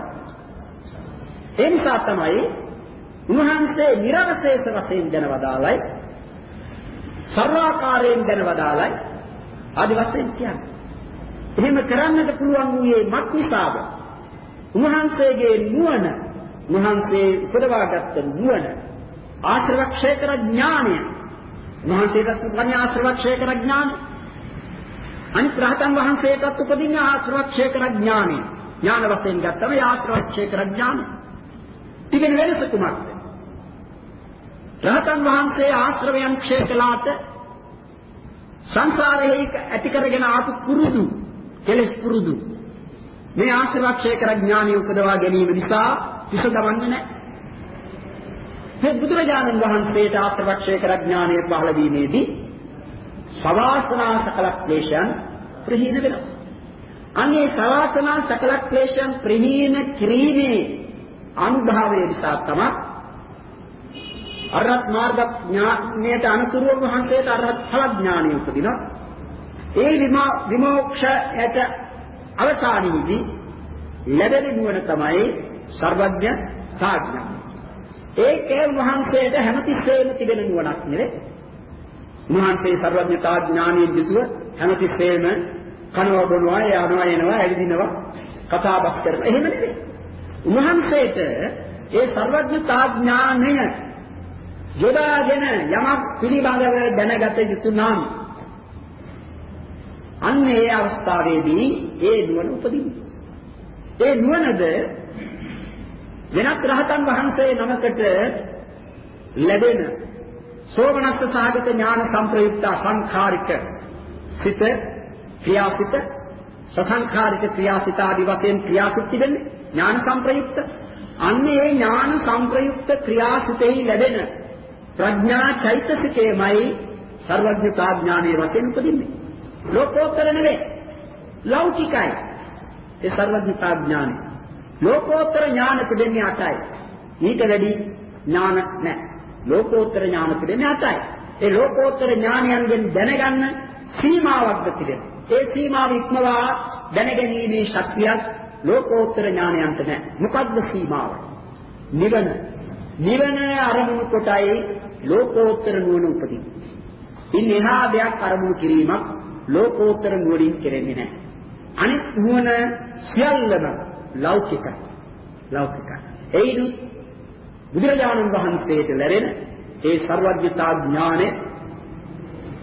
ඒ නිසා තමයි උන්වහන්සේ නිර්වශේෂ වශයෙන් දැනවදාලයි සර්වාකාරයෙන් දැනවදාලයි ආදි වශයෙන් කියන්නේ. එහෙම කරන්නට පුළුවන් වූයේ මත් නිසාද? උන්වහන්සේගේ නුවණ උන්වහන්සේ උපදවාගත්ත නුවණ ආශ්‍රවක්ෂය කර ඥානය උන්වහන්සේට උපන්නේ ආශ්‍රවක්ෂය කර ඥානය අනිත් රහතන් වහන්සේටත් උපදින්නේ ආශ්‍රවක්ෂය කර ඥානය ඥාන වශයෙන් ගත්තම ඒ ආශ්‍රවක්ෂය කර ඥානය තිබෙන වෙනස කුමක්ද? රහතන් වහන්සේ ආශ්‍රවයන් ක්ෂය කළාට සංසාරයේ ඇති කරගෙන ආපු පුරුදු කෙලස් පුරුදු මේ ආශ්‍රවක්ෂය කර ඥානිය උපදවා ගැනීම නිසා විස දවන්නේ නැහැ. මේ බුදුරජාණන් වහන්සේට ආශ්‍රවක්ෂය කර ඥානිය පහළ වීමේදී සවාසනා සකල ක්ලේශයන් ප්‍රහීන වෙනවා. අනේ සවාසනා සකල ක්ලේශයන් ප්‍රහීන කිරීමේ අනුභවය නිසා තමයි අරහත් මාර්ග ඥානයට අනුතුරුව වහන්සේට අරහත් ඵල ඥානිය උපදිනවා. ඒ විමෝක්ෂයට අවසානයේදී ලැබෙන නුවණ තමයි සර්වඥ සාඥා. ඒකේ වහන්සේට හැමතිස්සෙම තිබෙන නුවණක් නෙවෙයි. උන්වහන්සේ සර්වඥතා ඥානයෙන් යුතුව හැමතිස්සෙම කනවා බොනවා යනවා එනවා ඇවිදිනවා කතා බස් කරනවා එහෙම නෙවෙයි. උන්වහන්සේට ඒ සර්වඥතා ඥානය යොදාගෙන යමක් පිළිබඳව දැනගත යුතු නම් අන්න ඒ අවස්ථාවේදී ඒ නුවණ උපදින්නේ. ඒ නුවණද වෙනත් රහතන් වහන්සේ නමකට ලැබෙන සෝමනස්ස සාගත ඥාන සංප්‍රයුක්ත අසංඛාරික සිත ක්‍රියාසිත සසංඛාරික ක්‍රියාසිත ආදි වශයෙන් ක්‍රියාසිත තිබෙන්නේ ඥාන සංප්‍රයුක්ත අන්නේ ඒ ඥාන සංප්‍රයුක්ත ක්‍රියාසිතෙහි ලැබෙන ප්‍රඥා චෛතසිකයමයි සර්වඥතා ඥානයේ වශයෙන් උපදින්නේ ලෝකෝත්තර නෙවෙයි. ලෞකිකයි. ඒ සර්වඥතා ඥානයි. ලෝකෝත්තර ඥාන තිබෙන්නේ අටයි. ඊට වැඩි ඥාන නැහැ. ලෝකෝත්තර ඥාන තිබෙන්නේ අටයි. ඒ ලෝකෝත්තර ඥානයන්ගෙන් දැනගන්න සීමාවක්ද තිබෙනවා. ඒ සීමාව ඉක්මවා දැනගැනීමේ ශක්තියක් ලෝකෝත්තර ඥානයන්ට නැහැ. මොකද්ද සීමාව? නිවන. නිවන අරමුණු කොටයි ලෝකෝත්තර නුවණ උපදින්නේ. ඉන් එහා දෙයක් අරමුණු කිරීමක් ලෝකෝත්තර නුවණින් කෙරෙන්නේ නැහැ. අනිත් නුවණ සියල්ලම ලෞකිකයි. ලෞකිකයි. එයිදු බුදුරජාණන් වහන්සේට ලැබෙන ඒ සර්වඥතා ඥානෙ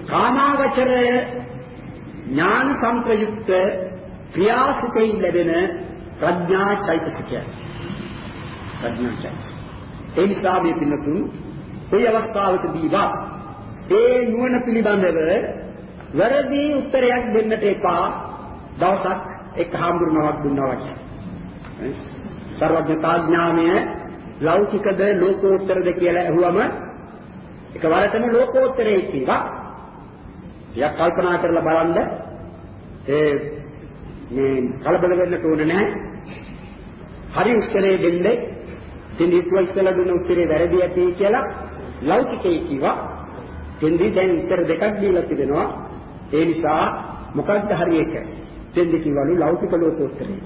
කාමාවචරය ඥාන සංප්‍රයුක්ත ක්‍රියාසිතෙන් ලැබෙන ප්‍රඥා චෛතසිකය. ප්‍රඥා චෛතසිකය. ඒ නිසා මේ පින්නතුන් කොයි අවස්ථාවකදීවත් ඒ නුවණ පිළිබඳව වැරදි උත්තරයක් දෙන්නට එපා. දවසක් එක් හාමුදුරුවමක් දුන්නා වගේ. සර්වඥතා ඥානය ලෞකිකද ලෝකෝත්තරද කියලා ඇහුවම එකවරටම ලෝකෝත්තරේ කියවා. ටිකක් කල්පනා කරලා බලන්න ඒ මේ කලබල වෙන්න ඕන නැහැ. හරි උත්තරේ දෙන්නේ ඉතින් ඉස්සුව ඉස්සලා දුන්න උත්තරේ වැරදි ඇති කියලා ලෞකිකේ කිව්වා. දෙන්දි දැන් උත්තර දෙකක් දීලා තිබෙනවා. ඒ නිසා මොකක්ද හරි එක? දෙන්දි කිව්වලු ලෞකික ලෝකෝත්තරේ.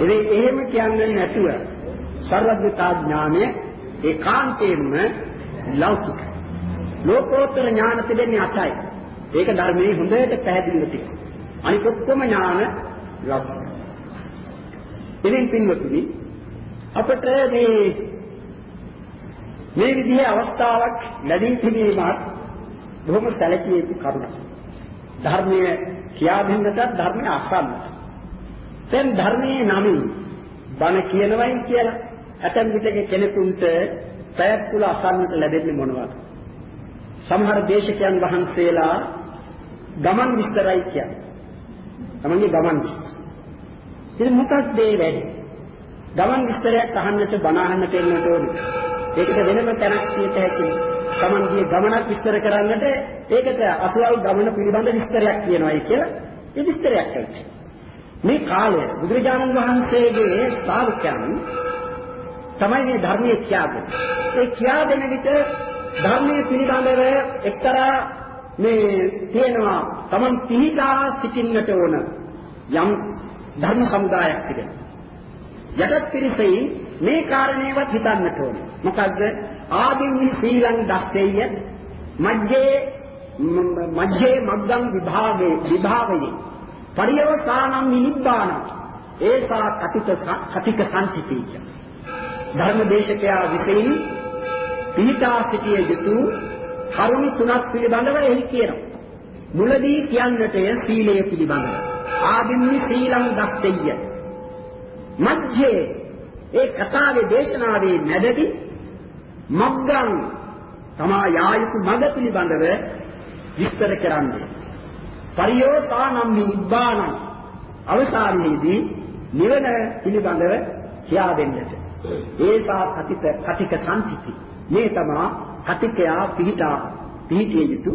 ඉතින් එහෙම කියන්නේ නැතුව සර්වඥතා ඥානය ඒකාන්තයෙන්ම ලෞකික. ලෝකෝත්තර ඥාන තිබෙන්නේ අටයි. ඒක ධර්මයේ හොඳට පැහැදිලිව තියෙනවා. අනික ඔක්කොම ඥාන ලෞකික. ඉතින් පින්වතුනි අපට මේ මේ විදිහේ අවස්ථාවක් ලැබී තිබීමත් බොහොම සැලකිය යුතු කරුණක්. ධර්මයේ කියා දෙන්නට ධර්මයේ අසන්නට. දැන් ධර්මයේ නමින් බණ කියනවයි කියලා ඇතැම් විටක කෙනෙකුට පැයක් තුල අසන්නට ලැබෙන්නේ මොනවද? සමහර දේශකයන් වහන්සේලා ගමන් විස්තරයි කියන්නේ. තමන්ගේ ගමන් විස්තර. ඉතින් මොකක්ද ඒ වැඩි? ගමන් විස්තරයක් අහන්නට බණ අහන්නට එන්නට ඕනේ. ඒකට වෙනම තැනක් තියෙත හැකියි. තමන්ගේ ගමනක් විස්තර කරන්නට ඒකට අසවල් ගමන පිළිබඳ විස්තරයක් කියනවායි කියලා ඒ විස්තරයක් කරනවා. මේ කාලය බුදුරජාණන් වහන්සේගේ ශ්‍රාවකයන් තමයි මේ ධර්මයේ කියාදෙන්නේ. ඒ කියාදෙන විට ධර්මයේ පිළිබඳව එක්තරා මේ තියෙනවා Taman පිහිටා සිටින්නට ඕන යම් ධර්ම සමුදායක් තිබෙනවා. යටත් පිරිසෙයි මේ කාරණේවත් හිතන්නට ඕන. මොකද්ද? ආදින්හි සීලං දස්සෙය මජ්ජේ මජ්ජේ මග්ගං විභාගේ විභාවයේ පරියවසානං නිබ්බාන ඒසා කටික කටික සම්පිතී ධර්මදේශකයා විසින් පිහිටා සිටිය යුතු කරුණු තුනක් පිළිබඳව එහි කියනවා. මුලදී කියන්නටය සීලය පිළිබඳව. ආදින්හි සීලං දස්සෙය මජ්ජේ ඒ කතාවේ දේශනාවේ මැදදී මග්ගං තමා යායුතු මඟ පිළිබඳව විස්තර කරන්නේ. පරියෝසානම් නිබ්බානං අවසානයේදී නිවන පිළිබඳව කියා දෙන්නට. ඒසා කතිත කටික සම්පිති මේ තමා කතිකයා පිහිටා පිහිටිය යුතු